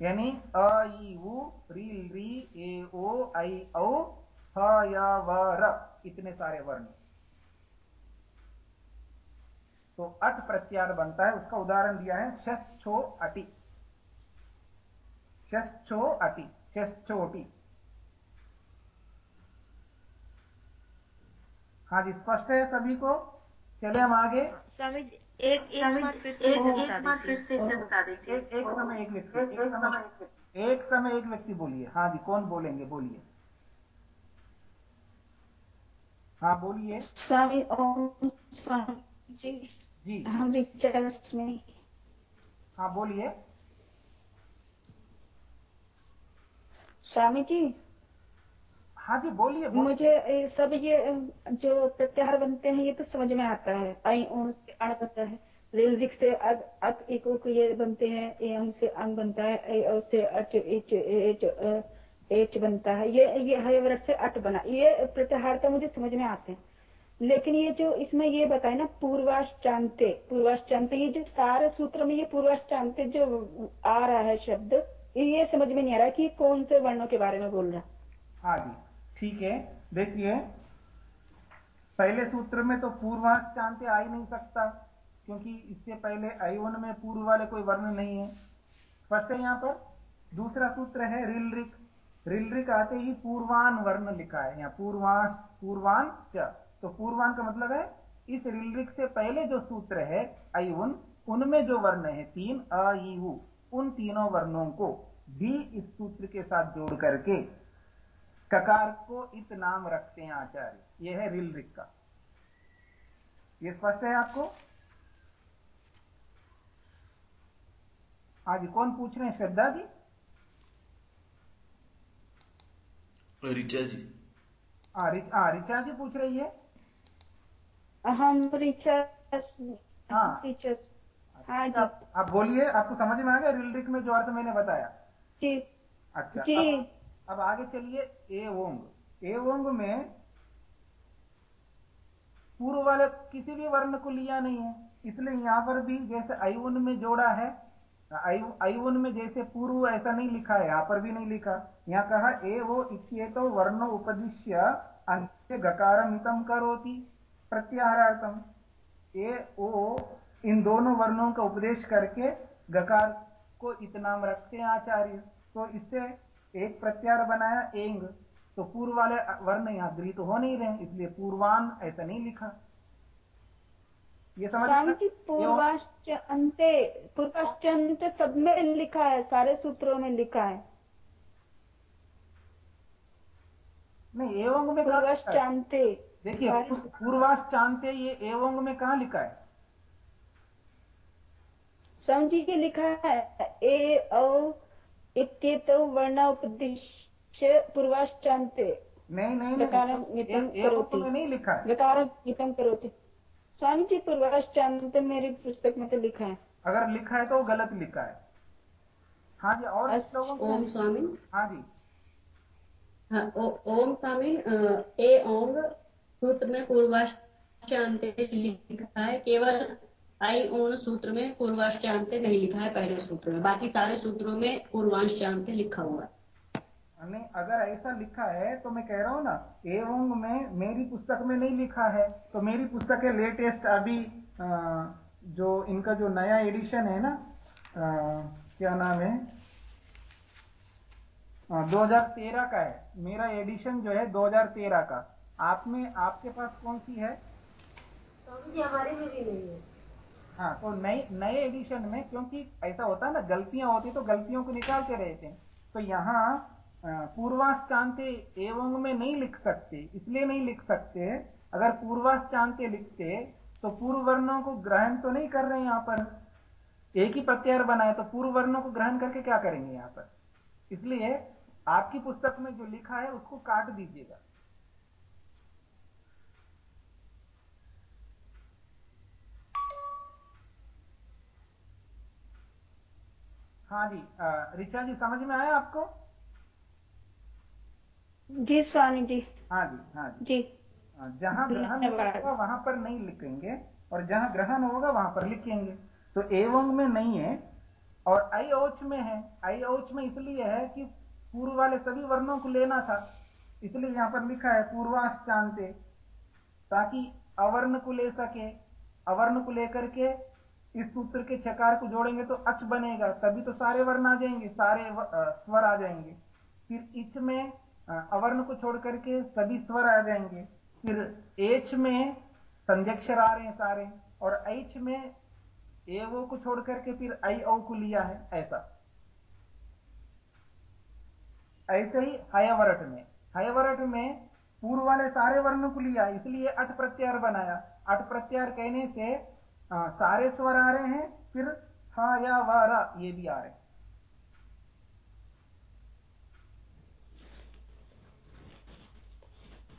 यानी अ ई उ, री री, ए, ओ आई औ ह या, व, र, इतने सारे वर्ण। तो अट प्रत्यार बनता है, उसका उदाहरण दिया है शो अटि। शो अटि शोटी हाँ जी, स्पष्ट है सभी को? चले हम आगे। स्वामी जी एक एक बता दीजिए एक समय एक व्यक्ति एक समय एक समय एक व्यक्ति बोलिए। हाँ जी कौन बोलेंगे? बोलिए। हाँ बोलिए। स्वामी ओम स्वामी जी जी। हम रिचर्स में। हाँ बोलिए। स्वामी जी। हाँ जी बोलिए मुझे सब ये जो प्रत्याहार बनते हैं ये तो समझ में आता है। आई अण बनता है। रेलजिक से अग अक एक ये बनते हैं एम से अंग बनता है ए से अच एच एच एच बनता है। ये ये हरे व्रत से अट बना, ये प्रत्याहार तो मुझे समझ में आते हैं। लेकिन ये जो इसमें ये बताए ना पूर्वाश्चांते पूर्वाश्चांते ये जो सारे सूत्र में ये पूर्वाश्चांते जो आ रहा है शब्द, ये समझ में नहीं आ रहा कि कौन से वर्णों के बारे में बोल रहा। हाँ जी, ठीक है। देखिए पहले सूत्र में तो पूर्वाश्चांत आ ही नहीं सकता, क्योंकि इससे पहले अयोन में पूर्व वाले कोई वर्ण नहीं है। स्पष्ट है यहाँ पर? दूसरा सूत्र है रिलरिक। रिलरिक आते ही पूर्वान वर्ण लिखा है। यहाँ पूर्वांश, पूर्वान च। तो पूर्वान का मतलब है, इस रिलरिक से पहले जो सूत्र है अयुन उनमें जो वर्ण है तीन अयु उन तीनों वर्णों को भी इस सूत्र के साथ जोड़ करके ककार को इत नाम रखते हैं आचार्य। यह है रिल रिक का यह स्पष्ट है आपको? आज कौन पूछ रहे हैं? श्रद्धा जी? रिचा जी। हाँ रिचा रिचा जी पूछ रही है? हम रिचा हाँ। टीचर हाँ जी। आप, आप बोलिए आपको समझ में आ गया? रिलरिक में जो अर्थ मैंने बताया। जी। अच्छा जी। अब आगे चलिए ए ओंग। ए ओंग में पूर्व वाले किसी भी वर्ण को लिया नहीं है। इसलिए यहाँ पर भी जैसे अयुन में जोड़ा है अयुन में जैसे पूर्व ऐसा नहीं लिखा है, यहाँ पर भी नहीं लिखा। यहाँ कहा, ए वो इत्येतो वर्णो उपदिश्य अंत्य गकारमितम करोति प्रत्याहारार्थम। ए, ओ, इन दोनों वर्णों का उपदेश करके गकार को इतनाम रखते हैं आचार्य। तो इससे एक प्रत्यार बनाया एंग। तो पूर्व वाले वर्ण यहाँ गृहित तो हो नहीं रहे इसलिए पूर्वान ऐसा नहीं लिखा। ये समझ पूर्वाश्च अंते पूर्वाश्च अंत सब में लिखा है सारे सूत्रों में लिखा है। नहीं एवं में पूर्वाश्चांते देखिए पूर्वाश्चांते ये एवं में कहा लिखा है? समझी के लिखा है? ए ओ इत्येतौ वर्णोपदिश्य पूर्वाश्चान्ते। नहीं नहीं नहीं में नहीं लिखा है। गकारं मितं करोति। स्वामी जी पूर्वाश्चान्त मेरी पुस्तक में तो लिखा है। अगर लिखा है तो गलत लिखा है। हाँ जी और ओम स्वामी। हाँ जी। हाँ ओम स्वामी ए ओंग सूत्र में पूर्वाश्चान्त लिखा है। केवल आई ओण सूत्र में पूर्वाश्चांत नहीं लिखा है पहले सूत्र में। बाकी सारे सूत्रों में पूर्वाश्चांत लिखा हुआ है। नहीं अगर ऐसा लिखा है तो मैं कह रहा हूँ ना एवं में मेरी पुस्तक में नहीं लिखा है तो मेरी पुस्तक है लेटेस्ट अभी आ, जो इनका जो नया एडिशन है ना आ, क्या नाम है? 2013 का है। मेरा एडिशन जो है 2013 का। आप में आपके पास कौन सी है? तो हमारे में भी नहीं है। हाँ। तो नए नए एडिशन में क्योंकि ऐसा होता है ना, गलतियाँ होती तो गलतियों को निकालते रहते हैं। तो यहाँ पूर्वाश्चांते एवं में नहीं लिख सकते, इसलिए नहीं लिख सकते। अगर पूर्वाश्चांते लिखते तो पूर्व वर्णों को ग्रहण तो नहीं कर रहे यहाँ पर। एक ही प्रत्यार बनाए तो पूर्व वर्णों को ग्रहण करके क्या करेंगे यहाँ पर? इसलिए आपकी पुस्तक में जो लिखा है, उसको काट दीजिएगा। हाँ जी ऋचा जी समझ में आया आपको? जी स्वामी जी। हाँ जी हाँ जी। जी। जहाँ ग्रहण होगा वहाँ पर नहीं लिखेंगे और जहाँ ग्रहण होगा वहाँ पर लिखेंगे। तो एवं में नहीं है और आई औच में है। आई औच में इसलिए है कि पूर्व वाले सभी वर्णों को लेना था। इसलिए यहाँ पर लिखा है पूर्वाश्चांते ताकि अवर्ण को ले सके अवर्ण को लेकर के इस सूत्र के चकार को जोड़ेंगे तो अच बनेगा, तभी तो सारे वर्ण आ जाएँगे, सारे स्वर आ जाएँगे। फिर इच में अवर्ण को छोड़ करके सभी स्वर आ जाएँगे। फिर एच में संध्यक्षर आ रहे हैं सारे, और ऐच में एवो को छोड़ करके फिर आई ओ को लिया है, ऐसा। ऐसे ही हयवरट में हयवरट में पूर्व वाले सारे वर्णों को लिया, इसलिए अट प्रत्यार बनाया। अट प्रत्यार कहने से आ, सारे स्वर आ रहे हैं फिर हा या व ये भी आ रहे हैं।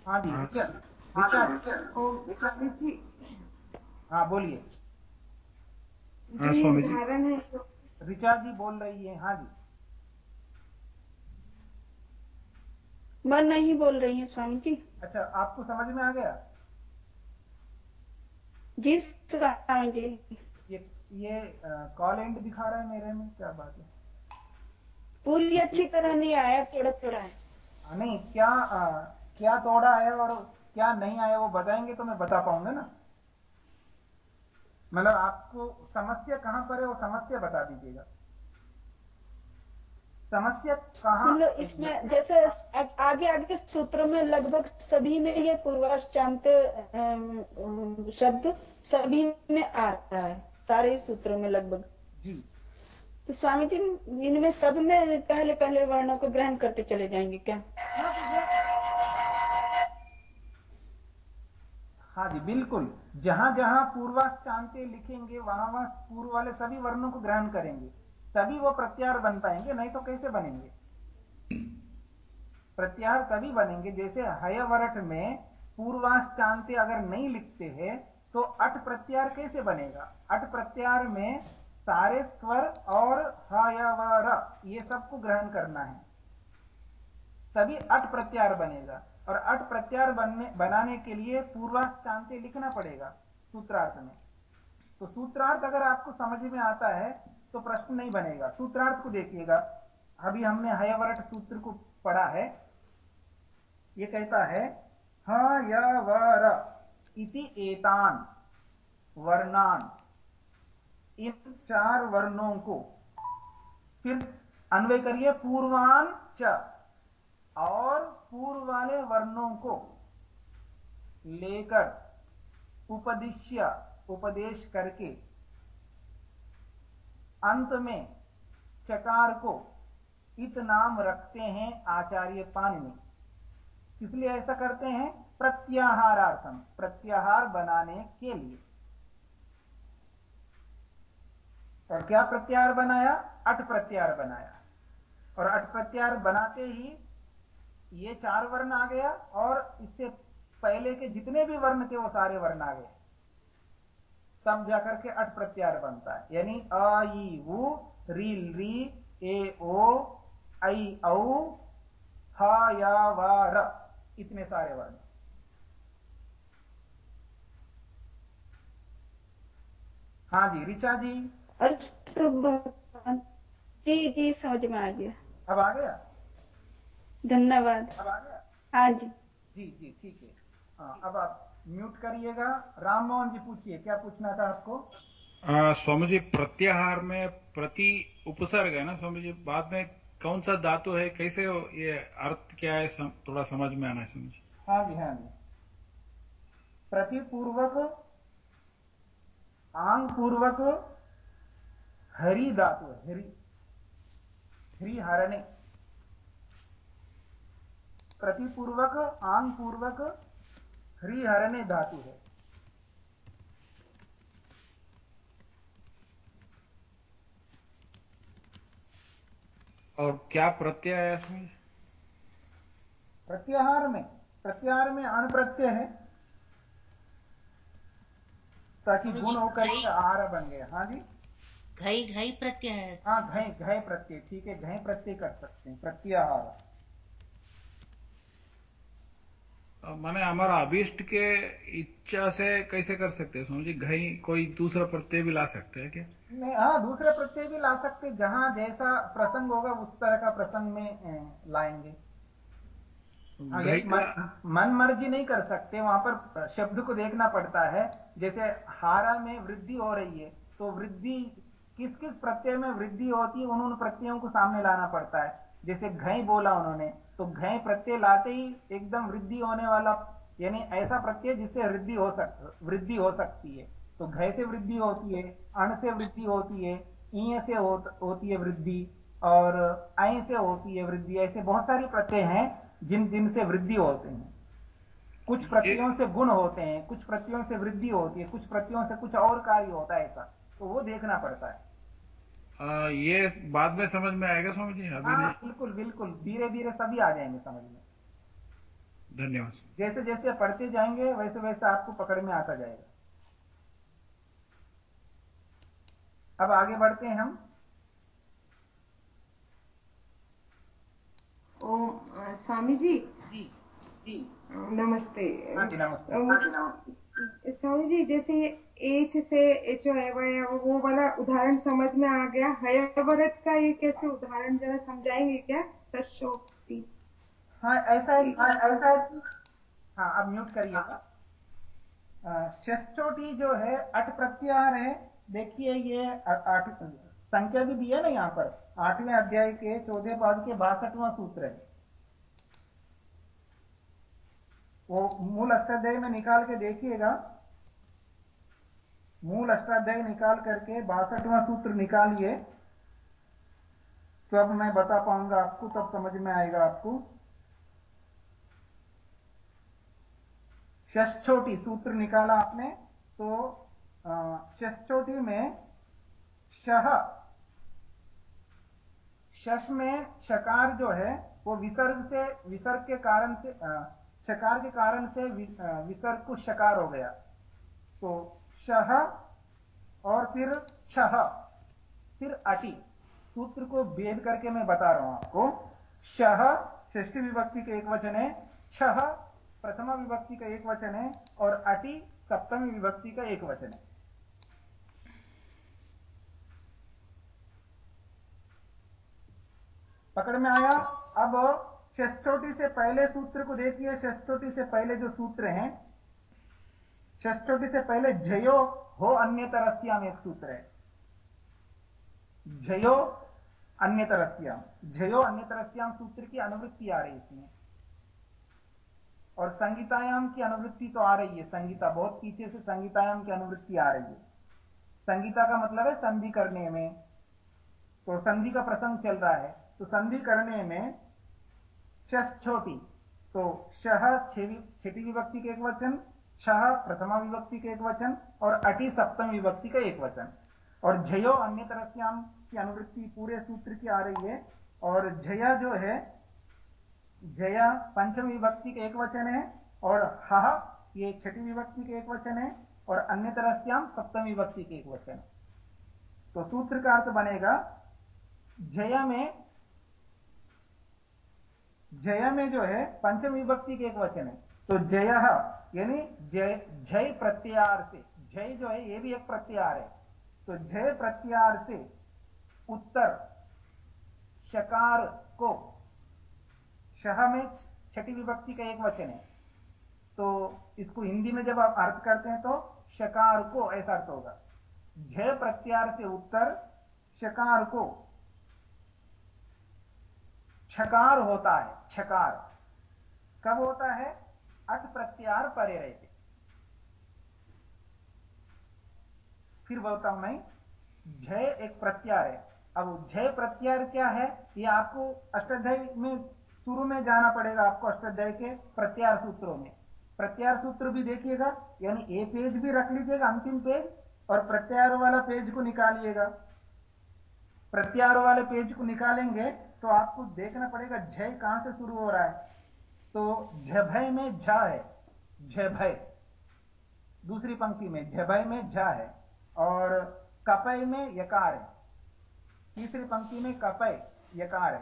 हाँ जी विचार जी। हाँ बोलिए। उदाहरण है ऋचा जी बोल रही है हाँ जी। मैं नहीं बोल रही हूँ स्वामी जी। अच्छा आपको समझ में आ गया? जी ये ये कॉल एंड दिखा रहा है मेरे में? क्या बात है? पूरी अच्छी तरह नहीं आया थोड़ा थोड़ा हाँ, नहीं क्या आ, क्या थोड़ा आया और क्या नहीं आया वो बताएँगे तो मैं बता पाऊँगा ना? मतलब आपको समस्या कहाँ पर है वो समस्या बता दीजिएगा। समस्या कहा इसमें जैसे आगे आगे सूत्र में लगभग सभी में ये पूर्वाश्चांत शब्द सभी में आ रहा है सारे सूत्रों में लगभग। जी। तो स्वामी जी इनमें सब में पहले पहले वर्णों को ग्रहण करते चले जाएँगे क्या? हाँ जी बिल्कुल। जहाँ जहाँ पूर्वाश्चांते लिखेंगे वहाँ वहाँ पूर्व वाले सभी वर्णों को ग्रहण करेंगे। तभी वो प्रत्यार बन पाएँगे, नहीं तो कैसे बनेंगे? प्रत्यार तभी बनेंगे जैसे हयवरट में पूर्वाश्चांते अगर नहीं लिखते हैं तो अट प्रत्यार कैसे बनेगा? अट प्रत्यार में सारे स्वर और हयवर, ये सबको ग्रहण करना है। तभी अट प्रत्यार बनेगा। और अट प्रत्यार बनने, बनाने के लिए पूर्वाश्चांते लिखना पड़ेगा सूत्रार्थ में। तो सूत्रार्थ अगर आपको समझ में आता है तो प्रश्न नहीं बनेगा। सूत्रार्थ को देखिएगा। अभी हमने हयवरट सूत्र को पढ़ा है। ये कहता है, हयवर इति एतान वर्णान। इन चार वर्णों को फिर अन्वय करिए, पूर्वान च। और पूर्व वाले वर्णों को लेकर उपदिश्य, उपदेश करके अंत में चकार को इत नाम रखते हैं आचार्य पाणिनि। इसलिए ऐसा करते हैं, प्रत्याहारार्थम, प्रत्याहार बनाने के लिए। और क्या प्रत्याहार बनाया? अट प्रत्याहार बनाया। और अट प्रत्याहार बनाते ही ये चार वर्ण आ गया, और इससे पहले के जितने भी वर्ण थे, वो सारे वर्ण आ गए। तब जाकर के अट प्रत्यार बनता है। यानी अ ई उ रील री ए ओ आई औ ह या व र इतने सारे वर्ण। हाँ जी ऋचा जी। जी जी समझ में आ गया। अब आ गया? धन्यवाद। अब आ गया? हाँ जी। जी जी ठीक है। हाँ अब आप म्यूट करिएगा। राम मोहन जी पूछिए क्या पूछना था आपको? स्वामी जी प्रत्याहार में प्रति उपसर्ग है ना स्वामी जी बाद में कौन सा धातु है? कैसे हो? ये अर्थ क्या है? सम, थोड़ा समझ में आना है स्वामी जी हाँ जी हाँ जी। प्रतिपूर्वक आंग पूर्वक हरि धातु है। हरि हरि हरणे। प्रतिपूर्वक आंग पूर्वक हरिहरने धातु है। और क्या प्रत्यय है इसमें? प्रत्याहार में प्रत्याहार में अण प्रत्यय है। ताकि गुण होकर के आहार बन गए हाँ जी? घई घई प्रत्यय है। हाँ घय घय प्रत्यय ठीक है घय प्रत्यय कर सकते हैं प्रत्याहार। माने हमारा अभिष्ट के इच्छा से कैसे कर सकते हैं? समझिए घई कोई दूसरा प्रत्यय भी ला सकते हैं क्या? नहीं हाँ दूसरे प्रत्यय भी ला सकते जहाँ जैसा प्रसंग होगा उस तरह का प्रसंग में लाएँगे। मन, मन मर्ज़ी नहीं कर सकते वहाँ पर शब्द को देखना पड़ता है। जैसे हारा में वृद्धि हो रही है तो वृद्धि किस किस प्रत्यय में वृद्धि होती है उन उन प्रत्ययों को सामने लाना पड़ता है। जैसे घय बोला उन्होंने तो घय प्रत्यय लाते ही एकदम वृद्धि होने वाला यानी ऐसा प्रत्यय जिससे वृद्धि हो सक वृद्धि हो सकती है। तो घय से वृद्धि होती है अण से वृद्धि होती है ईय से हो, होती है वृद्धि और ऐ से होती है वृद्धि। ऐसे बहुत सारी प्रत्यय हैं जिन जिनसे वृद्धि होते हैं। कुछ प्रत्ययों से गुण होते हैं कुछ प्रत्ययों से वृद्धि होती है कुछ प्रत्ययों से कुछ और कार्य होता है ऐसा तो वो देखना पड़ता है। आ, ये बाद में समझ में आएगा स्वामी जी? अभी हाँ, नहीं। बिल्कुल बिल्कुल। धीरे धीरे सभी आ जाएँगे समझ में। धन्यवाद। जैसे जैसे पढ़ते जाएँगे वैसे वैसे आपको पकड़ में आता जाएगा। अब आगे बढ़ते हैं हम। ओ स्वामी जी। जी जी। नमस्ते। हाँ जी नमस्ते। स्वामी जी जैसे एच से है वह वो वाला उदाहरण समझ में आ गया। हयावरट का ये कैसे उदाहरण जरा समझाएँगे क्या? सशोक्ति। हाँ ऐसा है हाँ, ऐसा है हाँ अब म्यूट करिएगा। षष्ठोटी जो है अट प्रत्याहार है। देखिए ये आठ संख्या भी दी है ना यहाँ पर। आठवें अध्याय के चौदह पाद के बासठवां सूत्र है। वो मूल अष्टाध्याय में निकाल के देखिएगा। मूल अष्टाध्याय निकाल करके बासठवां सूत्र निकालिए तो अब मैं बता पाऊँगा आपको, तब समझ में आएगा आपको। षष्ठोटी सूत्र निकाला आपने तो षष्ठोटी में शह, शश में शकार जो है, वो विसर्ग से, विसर्ग के कारण से शकार के कारण से विसर्ग को शकार हो गया। तो शह और फिर छह फिर अटी। सूत्र को भेद करके मैं बता रहा हूँ आपको। शह षष्ठी विभक्ति के एक वचन है। छह प्रथमा विभक्ति का एक वचन है। और अटी, सप्तमी विभक्ति का एक वचन है। पकड़ में आया? अब षष्ठोटी से पहले सूत्र को देखिए। षष्ठोटी से पहले जो सूत्र हैं षष्ठोटी से पहले जयो हो अन्य तरस्याम एक सूत्र है। जयो अन्य तरस्याम जयो अन्य तरस्याम सूत्र की अनुवृत्ति आ रही इसमें। और संगीतायाम की अनुवृत्ति तो आ रही है। संगीता बहुत पीछे से संगीतायाम की अनुवृत्ति आ रही है। संगीता का मतलब है संधि करने में। तो संधि का प्रसंग चल रहा है। तो संधि करने में छोटी। तो शह छठी विभक्ति के एक वचन छह प्रथमा विभक्ति के एक वचन और अटी सप्तम विभक्ति का एक वचन। और झयो अन्य तरस्याम की अनुवृत्ति पूरे सूत्र की आ रही है। और झया जो है, जया पंचम विभक्ति के एक वचन है और हा ये छठी विभक्ति के एक वचन है और अन्य तरह तरस्याम सप्तम विभक्ति के एक वचन। तो सूत्र का अर्थ बनेगा, जया में, जय में जो है, पंचम विभक्ति के एक वचन है। तो जय यानी जय जय प्रत्यार से। जय जो है, ये भी एक प्रत्यार है। तो जय प्रत्यार से उत्तर शकार को शह में छठी विभक्ति का एक वचन है। तो इसको हिंदी में जब आप अर्थ करते हैं तो शकार को ऐसा अर्थ होगा। जय प्रत्यार से उत्तर शकार को छकार होता है, छकार। कब होता है? अट प्रत्यार परे रहते फिर बोलता हूँ मैं, जय एक प्रत्यार है। अब जय प्रत्यार क्या है? ये आपको अष्टाध्याय में शुरू में जाना पड़ेगा आपको अष्टाध्याय के प्रत्यार सूत्रों में। प्रत्यार सूत्र भी देखिएगा, यानी ए पेज भी रख लीजिएगा अंतिम पेज, और प्रत्यार वाला पेज को निकालिएगा। प्रत्यार वाले पेज को निकालेंगे तो आपको देखना पड़ेगा झय कहाँ से शुरू हो रहा है। तो झभय में झा है झभय दूसरी पंक्ति में झभय में झा है और कपय में यकार है। तीसरी पंक्ति में कपय, यकार है।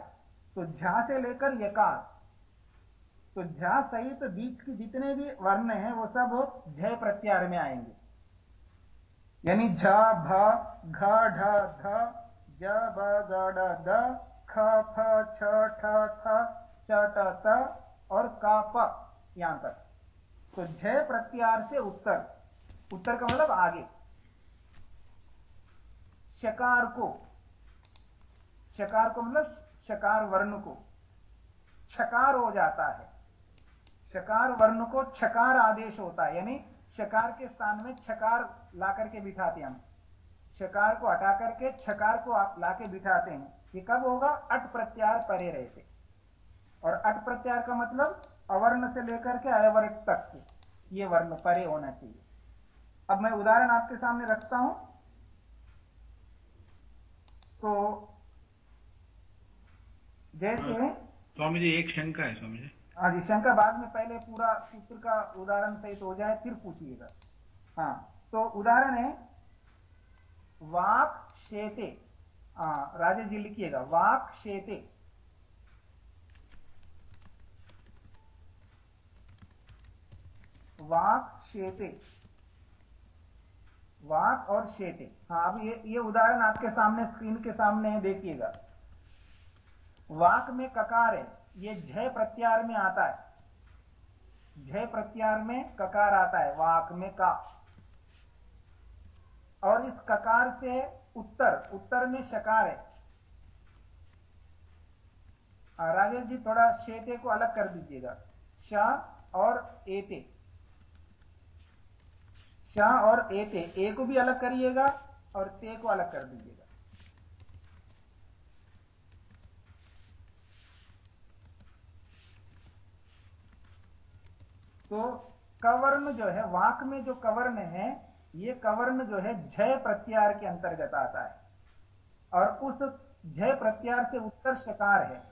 तो झा से लेकर यकार। तो झा सहित तो बीच की जितने भी वर्ण हैं, वो सब झय प्रत्यार में आएँगे। यानी झ, भ, घ, ढ, ध, ज, ब, ग, ड ख, फ छ ठ, थ, च और का, प यहाँ तक तो जय प्रत्यार से उत्तर। उत्तर का मतलब आगे। शकार को। शकार को मतलब शकार वर्ण को। छकार हो जाता है। शकार वर्ण को छकार आदेश होता है। यानी शकार के स्थान में छकार ला करके बिठाते हम। शकार को हटा करके छकार को आप लाके बिठाते हैं। ये कब होगा? अट प्रत्यार परे रहते। और अट प्रत्यार का मतलब अवर्ण से लेकर के अवर्ण तक ये वर्ण परे होना चाहिए। अब मैं उदाहरण आपके सामने रखता हूँ। तो जैसे स्वामी जी एक शंका है स्वामी जी। हाँ जी शंका बाद में पहले पूरा सूत्र का उदाहरण सहित हो जाए फिर पूछिएगा। हाँ तो उदाहरण है वाक शेते। हाँ राजेश जी लिखिएगा वाक शेते। वाक शेते। वाक और शेते। हाँ अब ये ये उदाहरण आपके सामने स्क्रीन के सामने है, देखिएगा। वाक में ककार है। ये झय प्रत्यार में आता है। झय प्रत्यार में ककार आता है, वाक में का। और इस ककार से उत्तर उत्तर में शकार है। राजेश जी, थोड़ा शेते को अलग कर दीजिएगा। शाह और एते। शाह और एते ए को भी अलग करिएगा और ते को अलग कर दीजिएगा। तो कवर्ण जो है, वाक में जो कवर्ण है, ये कवर्ण जो है जय प्रत्यार के अंतर्गत आता है। और उस जय प्रत्यार से उत्तर शकार है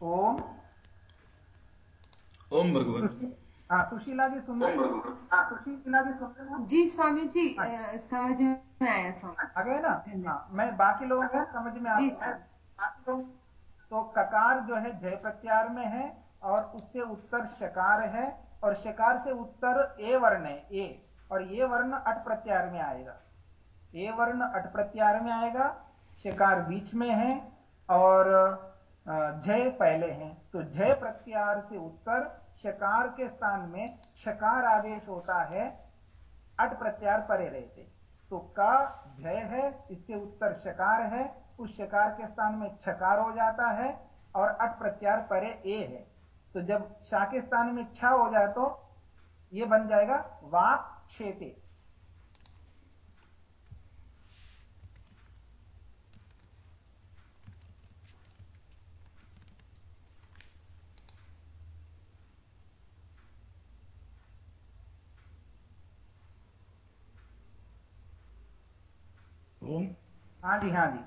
ओम ओम भगवान हाँ सुशीला जी सुन रहे हाँ? सुशीला जी सुन रहे जी स्वामी जी हाँ। समझ में आया स्वामी आ गए ना? हाँ मैं बाकी लोगों को समझ में आ गया तो ककार जो है जय प्रत्यार में है और उससे उत्तर शकार है और शकार से उत्तर ए वर्ण है ए। और ये वर्ण अट प्रत्यार में आएगा। ए वर्ण अट प्रत्यार में आएगा शिकार बीच में है और जय पहले हैं। तो जय प्रत्यार से उत्तर शकार के स्थान में छकार आदेश होता है, अट प्रत्यार परे रहते। तो का जय है, इससे उत्तर शकार है, उस शकार के स्थान में छकार हो जाता है और अट प्रत्यार परे ए है। तो जब शाह के स्थान में छ हो जाए तो यह बन जाएगा वाक छेते हाँ जी हाँ जी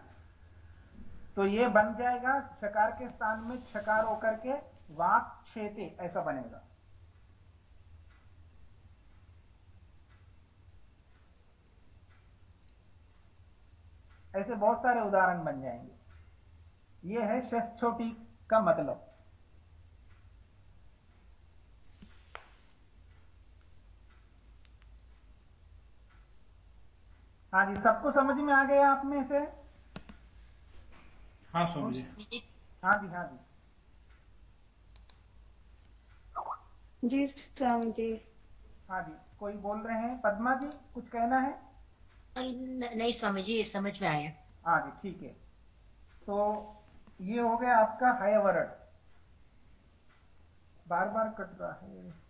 तो ये बन जाएगा शकार के स्थान में छकार होकर के वाक छेते, ऐसा बनेगा। ऐसे बहुत सारे उदाहरण बन जाएँगे। ये है शस छोटी का मतलब। हाँ जी सबको समझ में आ गया आप में से? हाँ स्वामी जी। हाँ जी हाँ जी। जी स्वामी जी। हाँ जी कोई बोल रहे हैं? पद्मा जी कुछ कहना है? नहीं स्वामी जी समझ में आया। हाँ जी ठीक है। तो ये हो गया आपका हयवरण। बार बार कट रहा है।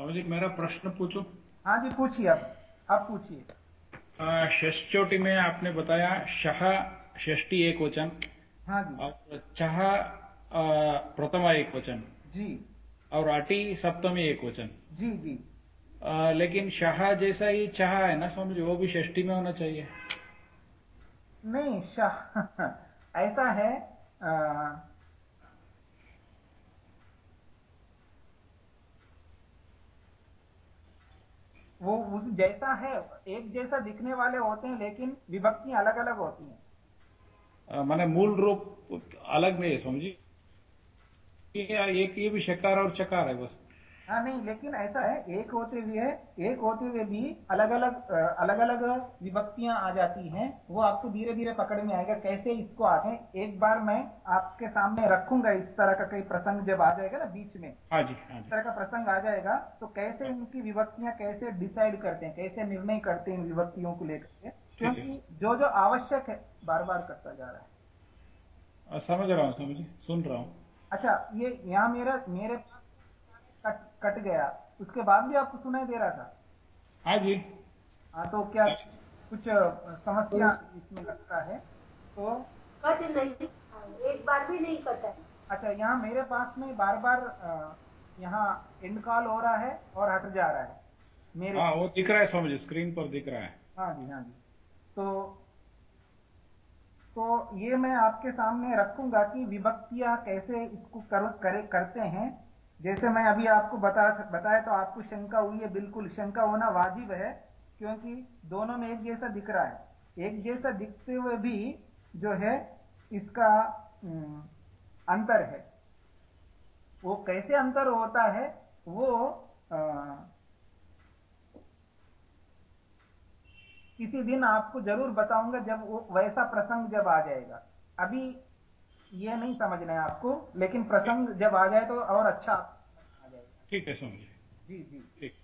स्वामी जी मेरा प्रश्न पूछो? हाँ जी पूछिए अब अब पूछिए। षष्टोटी में आपने बताया शह षष्टि एक वचन हाँ जी। और चह प्रथमा एक वचन जी। और अटी सप्तमी एक वचन। जी जी। आ, लेकिन शाह जैसा ही चाह है ना स्वामी जी वो भी षष्टि में होना चाहिए। नहीं शाह [LAUGHS] ऐसा है आ, वो उस जैसा है, एक जैसा दिखने वाले होते हैं, लेकिन विभक्तियाँ अलग अलग होती हैं। मैंने मूल रूप अलग नहीं है समझी जी एक ये भी शकार और चकार है बस। हाँ नहीं लेकिन ऐसा है एक होते हुए एक होते हुए भी अलग अलग अलग अलग विभक्तियाँ आ जाती हैं वो आपको धीरे धीरे पकड़ में आएगा कैसे इसको आते एक बार मैं आपके सामने रखूँगा इस तरह का कई प्रसंग जब आ जाएगा ना बीच में हाँ जी, हाँ जी। इस तरह का प्रसंग आ जाएगा तो कैसे इनकी विभक्तियाँ कैसे डिसाइड करते हैं कैसे निर्णय करते हैं इन विभक्तियों को लेकर के क्योंकि जो जो आवश्यक है बार बार करता जा रहा है। समझ रहा हूँ समझ सुन रहा हूँ। अच्छा ये यहाँ मेरा मेरे पास कट गया। उसके बाद भी आपको सुनाई दे रहा था? हाँ जी। हाँ तो क्या कुछ समस्या इसमें लगता है? तो कट नहीं एक बार भी नहीं कटा अच्छा यहाँ मेरे पास में बार बार यहाँ एंड कॉल हो रहा है और हट जा रहा है। मेरे हाँ वो दिख रहा है स्वामी जी स्क्रीन पर दिख रहा है। हाँ जी हाँ जी। तो तो ये मैं आपके सामने रखूँगा कि विभक्तियाँ कैसे इसको कर, करे करते हैं। जैसे मैं अभी आपको बता बताया तो आपको शंका हुई है बिल्कुल शंका होना वाजिब है क्योंकि दोनों में एक जैसा दिख रहा है। एक जैसा दिखते हुए भी जो है इसका अंतर है। वो कैसे अंतर होता है वो आ, किसी दिन आपको ज़रूर बताऊँगा जब वो वैसा प्रसंग जब आ जाएगा। अभी ये नहीं समझना है आपको लेकिन प्रसंग जब आ जाए तो और अच्छा आ जाएगा ठीक है समझ। जी जी। ठीक।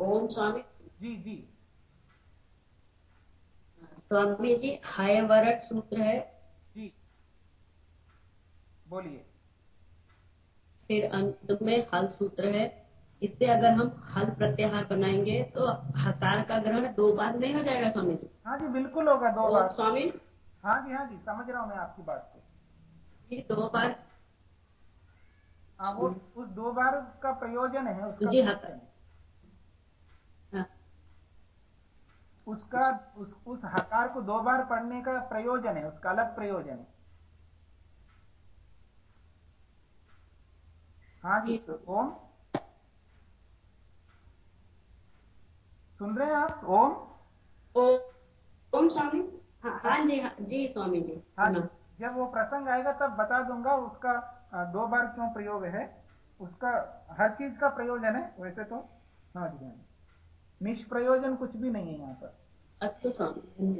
ओम स्वामी। जी जी। स्वामी जी हायवरट सूत्र है। जी। बोलिए। फिर अंत में हल सूत्र है। इससे अगर हम हल प्रत्याहार बनाएँगे तो हकार का ग्रहण दो बार नहीं हो जाएगा स्वामी जी। हाँ जी बिल्कुल होगा दो बार। स्वामी? हाँ जी हाँ जी समझ रहा हूँ मैं आपकी बात को। दो बार? हाँ वो उस दो बार का प्रयोजन है उसका जी हाँ। उसका उस उस हकार को दो बार पढ़ने का प्रयोजन है उसका अलग प्रयोजन है। हाँ जी ओम। सुन रहे हैं आप? ओम? ओम स्वामी? हाँ, हाँ जी हाँ जी स्वामी जी हाँ जब वो प्रसंग आएगा तब बता दूँगा उसका दो बार क्यों प्रयोग है? उसका हर चीज़ का प्रयोजन है वैसे तो? हाँ जी हाँ निष्प्रयोजन कुछ भी नहीं है यहाँ पर। अस्तु स्वामी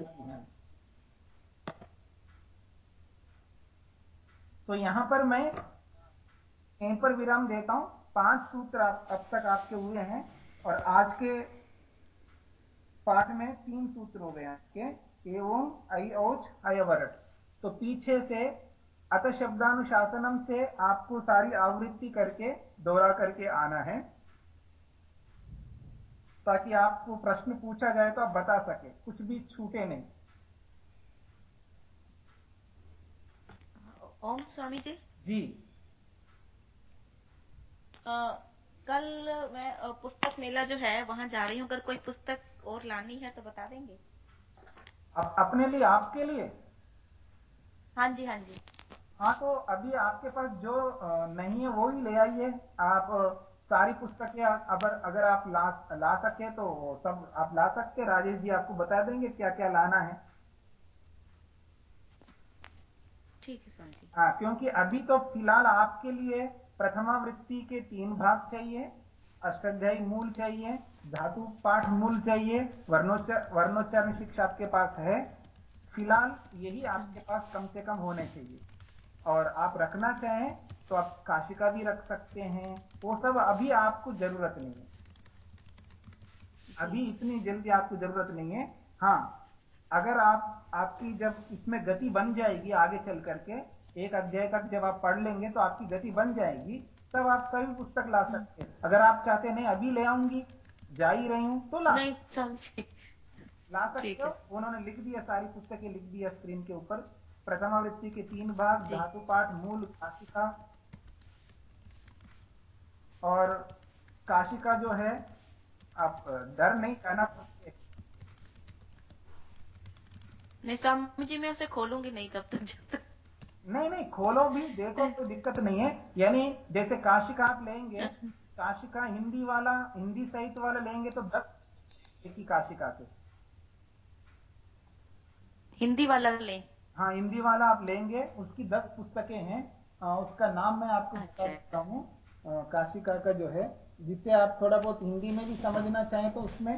तो यहाँ पर मैं यहीं पर विराम देता हूँ। पाँच सूत्र अब तक आपके हुए हैं और आज के पाठ में तीन सूत्र हो गए आपके एवं आई औच अयवरट तो पीछे से अत शब्दानुशासनम से आपको सारी आवृत्ति करके दोहरा करके आना है ताकि आपको प्रश्न पूछा जाए तो आप बता सके कुछ भी छूटे नहीं। ओम स्वामी जी। जी। आ, कल मैं पुस्तक मेला जो है वहाँ जा रही हूँ। अगर कोई पुस्तक और लानी है तो बता देंगे। अप, अपने लिए आपके लिए? हाँ जी हाँ जी। हाँ तो अभी आपके पास जो नहीं है वो ही ले आइए। आप सारी पुस्तकें अगर अगर आप ला ला सके तो सब आप ला सकते राजेश जी आपको बता देंगे क्या क्या लाना है। ठीक है सर जी। हाँ क्योंकि अभी तो फ़िलहाल आपके लिए प्रथमावृत्ति के तीन भाग चाहिए। अष्टाध्यायी मूल चाहिए धातु पाठ मूल चाहिए वर्णोच्चार वर्णोच्चारण शिक्षा आपके पास है। फ़िलहाल यही आपके पास कम से कम होने चाहिए। और आप रखना चाहें तो आप काशिका भी रख सकते हैं। वो सब अभी आपको ज़रूरत नहीं है। अभी इतनी जल्दी आपको ज़रूरत नहीं है। हाँ अगर आप आपकी जब इसमें गति बन जाएगी आगे चल करके एक अध्याय तक जब आप पढ़ लेंगे तो आपकी गति बन जाएगी। तब आप सभी पुस्तक ला सकते हैं। अगर आप चाहते नहीं अभी ले आऊँगी जा ही रही हूँ तो ला नहीं समझे ला सकते हो। उन्होंने लिख दिया सारी पुस्तकें लिख दिया स्क्रीन के ऊपर। प्रथमावृत्ति के तीन भाग धातु पाठ मूल काशिका। और काशिका जो है आप डर नहीं कहना नहीं स्वामी जी मैं उसे खोलूँगी नहीं तब तक जब तक नहीं नहीं खोलो भी देखो कोई तो दिक्कत नहीं है। यानी जैसे काशिका आप लेंगे काशिका हिंदी वाला हिंदी साहित्य वाला लेंगे तो दस एक ही काशिका के। हिंदी वाला ले। हाँ हिंदी वाला आप लेंगे उसकी दस पुस्तकें हैं। आ, उसका नाम मैं आपको बता अच्छा। देता हूँ। काशिका का जो है जिससे आप थोड़ा बहुत हिंदी में भी समझना चाहें तो उसमें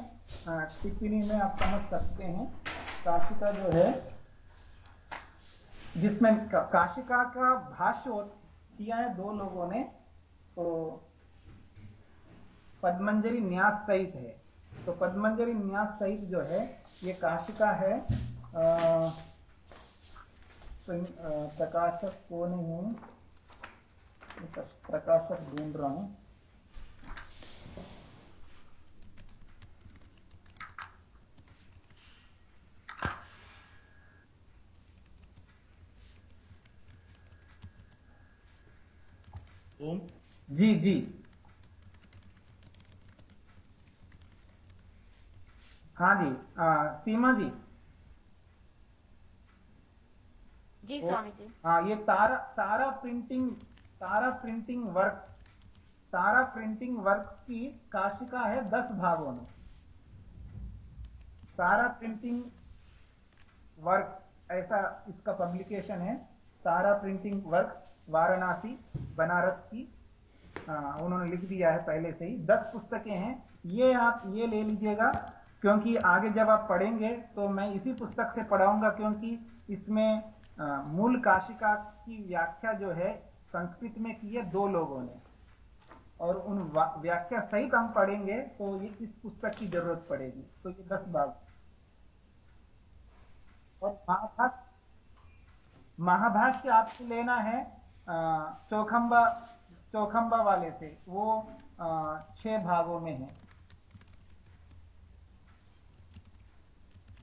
टिप्पणी में आप समझ सकते हैं। काशिका जो है जिसमें काशिका का भाष्य किया है, दो लोगों ने तो पद्मंजरी न्यास सहित है। तो पद्मंजरी न्यास सहित जो है, ये काशिका है। प्रकाशक को नहीं प्रकाशक ढूंढ रहा हूँ। ओम जी जी। हाँ जी आ, सीमा जी। जी स्वामी जी। हाँ ये Tara Tara printing Tara printing works Tara printing works की काशिका है दस भागों में। तारा प्रिंटिंग वर्क्स ऐसा इसका पब्लिकेशन है। तारा प्रिंटिंग वर्क्स वाराणसी बनारस की आ, उन्होंने लिख दिया है पहले से ही। दस पुस्तकें हैं। ये आप ये ले लीजिएगा क्योंकि आगे जब आप पढ़ेंगे तो मैं इसी पुस्तक से पढ़ाऊँगा क्योंकि इसमें मूल काशिका की व्याख्या जो है संस्कृत में की है दो लोगों ने। और उन व्याख्या सहित हम पढ़ेंगे तो ये इस पुस्तक की ज़रूरत पड़ेगी। तो ये दस भाग। और महाभाष्य महाभाष्य आपको लेना है। चौखंबा चौखंबा वाले से वो छह भागों में है।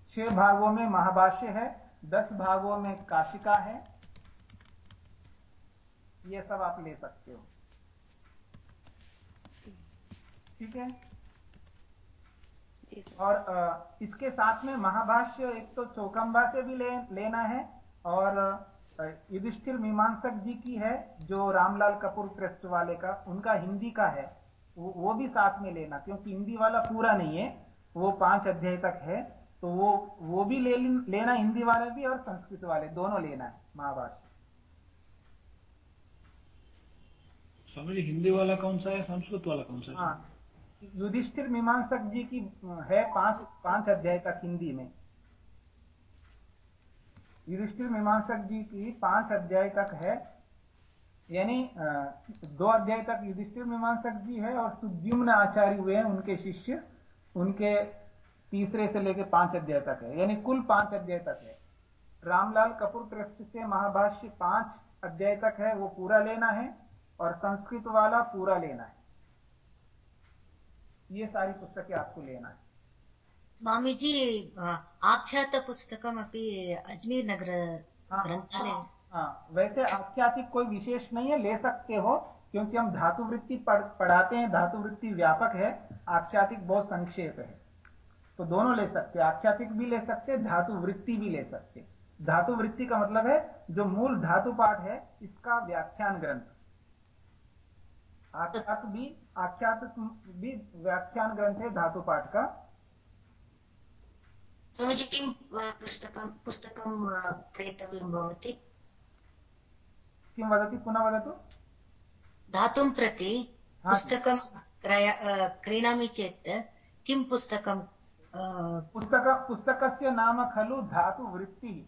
छह भागों में महाभाष्य है दस भागों में काशिका है। ये सब आप ले सकते हो। ठीक है? और इसके साथ में महाभाष्य एक तो चौकंबा से भी ले, लेना है और युधिष्ठिर मीमांसक जी की है जो रामलाल कपूर ट्रस्ट वाले का उनका हिंदी का है वो, वो भी साथ में लेना क्योंकि हिंदी वाला पूरा नहीं है वो पाँच अध्याय तक है तो वो वो भी ले लेना हिंदी वाले भी और संस्कृत वाले दोनों लेना है महाभाष्य स्वामी हिंदी वाला कौन सा है संस्कृत वाला कौन सा है? हाँ युधिष्ठिर मीमांसक जी की है पाँच पाँच अध्याय तक हिंदी में। युधिष्ठिर मीमांसक जी की पाँच अध्याय तक है। यानी दो अध्याय तक युधिष्ठिर मीमांसक जी है और सुद्युम्न आचार्य हुए हैं उनके शिष्य। उनके तीसरे से लेकर पाँच अध्याय तक है। यानी कुल पाँच अध्याय तक है। रामलाल कपूर ट्रस्ट से महाभाष्य पाँच अध्याय तक है। वो पूरा लेना है और संस्कृत वाला पूरा लेना है। ये सारी पुस्तकें आपको लेना है। स्वामीजी आख्यातपुस्तकमपि अजमेरनगर हाँ, ग्रन्थालय। हाँ, हाँ, वैसे आख्यातिक कोई विशेष नहीं है ले सकते हो क्योंकि हम धातु वृत्ति पढ़, पढ़ाते हैं धातु वृत्ति व्यापक है आख्यातिक बहुत संक्षेप है। तो दोनों ले सकते आख्यातिक भी ले सकते धातु वृत्ति भी ले सकते धातु वृत्ति का मतलब है जो मूल धातु पाठ है इसका व्याख्यान ग्रंथ। आख्यात भी आख्यात भी व्याख्यान ग्रंथ है धातु पाठ का। स्वामीजी किं पुस्तकं पुस्तकं क्रेतव्यं भवति किं वदति? पुनः वदतु? धातुं प्रति पुस्तकं क्रीणामि चेत् किं पुस्तकं पुस्तक पुस्तकस्य नाम खलु धातुवृत्तिः।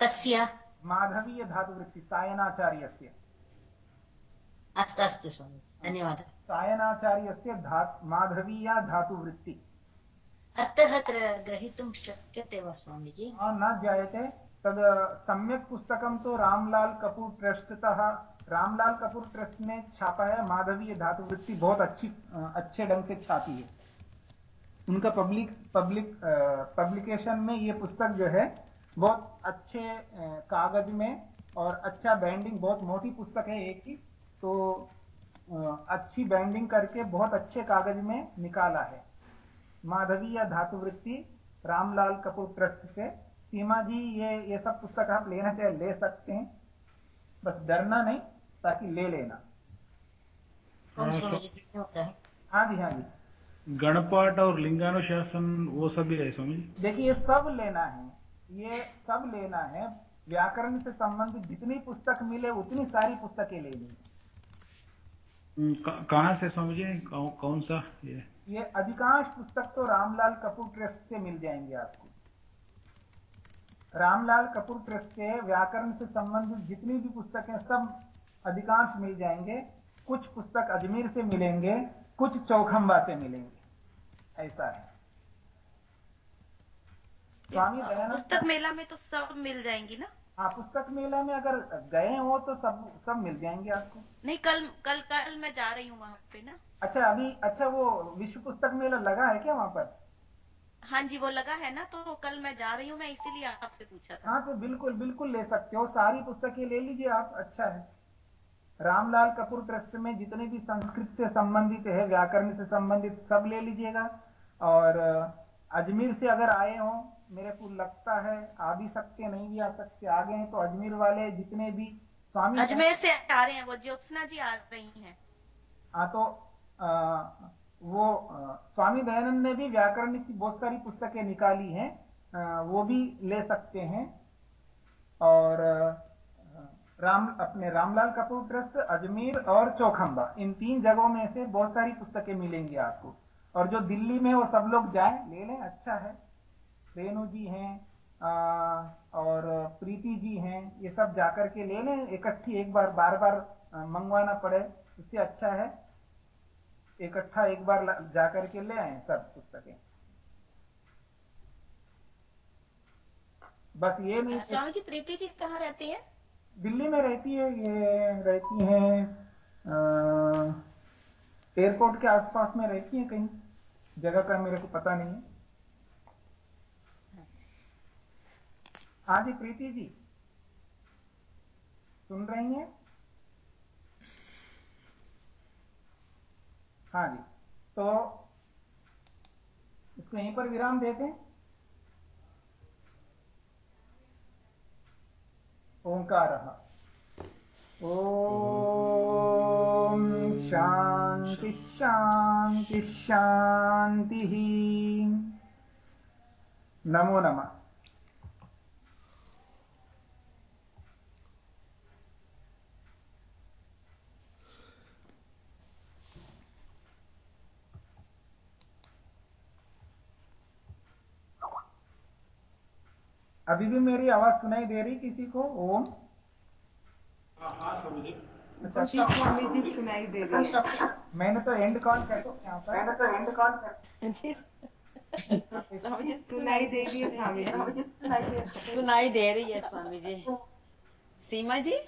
कस्य? माधवीयधातुवृत्तिः सायनाचार्यस्य। अस्तु अस्तु स्वामी। धन्यवादः। सायनाचार्यस्य धा माधवीया धातुवृत्तिः अर्थः ग्रहीतुं शक्यते वा स्वामीजी? न ज्ञायते। तद्, सम्यक् पुस्तकं तो रामलाल कपूर ट्रस्ट ट्रस्टतः रामलाल कपूर ट्रस्ट ने छापा है माधवीय धातु वृत्ति बहुत अच्छी अच्छे ढंग से छापी है। उनका पब्लिक पब्लिक पब्लिकेशन में ये पुस्तक जो है, बहुत अच्छे कागज़ में और अच्छा बैंडिंग बहुत मोटी पुस्तक है एक ही। तो अच्छी बैंडिंग करके बहुत अच्छे कागज़ में निकाला है। माधवीय धातुवृत्ति रामलाल कपूर ट्रस्ट से। सीमा जी ये ये सब पुस्तक आप लेना चाहे ले सकते हैं। बस डरना नहीं ताकि ले लेना। हाँ जी हाँ जी। गणपाठ और लिंगानुशासन वो सब भी है स्वामी देखिए ये सब लेना है। ये सब लेना है। व्याकरण से संबंधित जितनी पुस्तक मिले उतनी सारी पुस्तकें ले ली हम्म, कहाँ से स्वामी जी? कौन, कौन सा ये? ये अधिकांश पुस्तक तो रामलाल कपूर ट्रस्ट से मिल जाएँगे आपको। रामलाल कपूर ट्रस्ट से व्याकरण से संबंधित जितनी भी पुस्तकें सब अधिकांश मिल जाएँगे। कुछ पुस्तक अजमेर से मिलेंगे कुछ चौखंबा से मिलेंगे। ऐसा है। स्वामी दयानंद पुस्तक मेला में तो सब मिल जाएँगी ना? हाँ पुस्तक मेला में अगर गए हो तो सब सब मिल जाएँगे आपको। नहीं कल कल कल मैं जा रही हूँ वहाँ पे ना। अच्छा अभी अच्छा वो विश्व पुस्तक मेला लगा है क्या वहाँ पर? हाँ जी वो लगा है ना तो कल मैं जा रही हूँ मैं इसीलिए आपसे पूछा था। हाँ तो बिल्कुल बिल्कुल ले सकते हो। सारी पुस्तकें ले लीजिए आप अच्छा है। रामलाल कपूर ट्रस्ट में जितने भी संस्कृत से संबंधित है व्याकरण से संबंधित सब ले लीजिएगा। और अजमेर से अगर आए हो मेरे को लगता है आ भी सकते नहीं भी आ सकते। आ गए हैं तो अजमेर वाले जितने भी स्वामी अजमेर से आ रहे हैं वो ज्योत्सना जी आ रही हैं। हाँ तो आ, वो आ, स्वामी दयानंद ने भी व्याकरण की बहुत सारी पुस्तकें निकाली हैं। आ, वो भी ले सकते हैं। और राम अपने रामलाल कपूर ट्रस्ट अजमेर और चौखंबा इन तीन जगहों में से बहुत सारी पुस्तकें मिलेंगी आपको। और जो दिल्ली में वो सब लोग जाए ले लें अच्छा है। रेणु जी हैं और प्रीति जी हैं ये सब जाकर के ले लें इकट्ठी एक बार बार बार मंगवाना पड़े उससे अच्छा है। इकट्ठा एक बार जाकर के ले आए सब पुस्तकें। बस ये नहीं स्वामी जी प्रीति जी कहाँ रहती है? दिल्ली में रहती है ये रहती है एयरपोर्ट के आसपास में रहती है कहीं जगह का मेरे को पता नहीं है। जी प्रीति जी, सुन रही हैं? हाँ जी तो इसको यहीं पर विराम देते हैं। ओंकार। ओ शांति शांति शांति नमो नमः। अभी भी मेरी आवाज़ सुनाई दे रही किसी को? ओम। हाँ जी। अच्छा स्वामी जी सुनाई दे रही है। मैंने तो एंड कॉल कर यहाँ पर। मैंने तो एंड कॉल कर [LAUGHS] सुनाई दे रही है स्वामी जी। [LAUGHS] सुनाई दे रही है स्वामी जी। सीमा जी?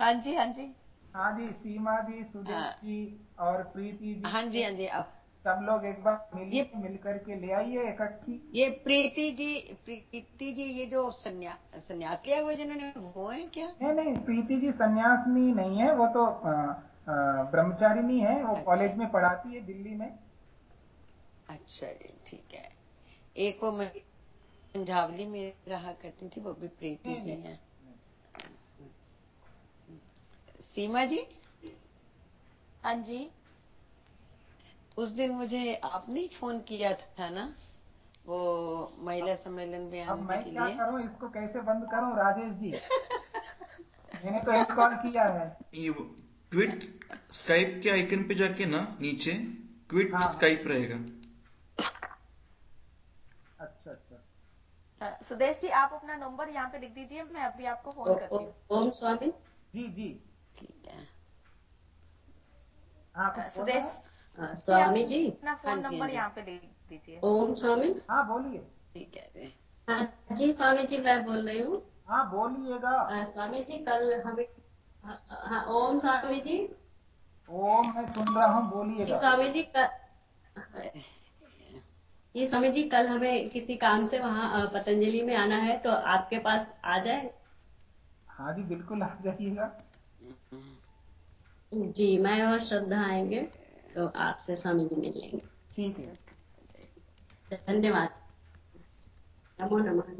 हाँ जी हाँ जी। हाँ जी सीमा जी सुदेश जी और प्रीति जी। हाँ जी हाँ जी सब लोग एक बार मिलिए मिल करके ले आइए इकट्ठी। ये प्रीति जी प्रीति जी ये जो सन्या, सन्यास लिया हुए जिन्होंने वो है क्या? नहीं नहीं प्रीति जी संन्यासनी नहीं है वो तो ब्रह्मचारिणी है वो अच्छा। कॉलेज में पढ़ाती है दिल्ली में। अच्छा जी ठीक है। एक वो मैं पंजावली में रहा करती थी वो भी प्रीति जी हैं। सीमा जी? हाँ जी। उस दिन मुझे आपने ही फ़ोन किया था ना? वो महिला सम्मेलन में आने के लिए। करूँ? इसको कैसे बंद करूँ राजेश जी? [LAUGHS] मैंने तो एक कॉल किया है। क्विट स्काइप के आइकन पे जाके ना नीचे क्विट हाँ। स्काइप रहेगा। अच्छा अच्छा। सुदेश जी आप अपना नंबर यहाँ पे लिख दीजिए मैं अभी आपको फ़ोन करती हूँ। ओम स्वामी। जी जी। ठीक है। हाँ, सुदेश स्वामी जी। अपना फ़ोन नंबर यहाँ पे दे दीजिए। ओम स्वामी। हाँ बोलिए। ठीक है। हाँ जी स्वामी जी मैं बोल रही हूँ। हाँ बोलिएगा। हाँ, स्वामी जी कल हमें हाँ ओम स्वामी जी। ओम मैं सुन रहा हूँ बोलिएगा। स्वामी जी कल ये स्वामी जी कल हमें किसी काम से वहाँ पतंजलि में आना है तो आपके पास आ जाए। हाँ जी बिल्कुल आ जाइएगा। जी मैं और श्रद्धा आएँगे। तो आपसे स्वामी जी मिलेंगे। ठीक है। धन्यवाद। नमो नमः।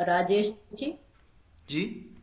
राजेश जी। जी।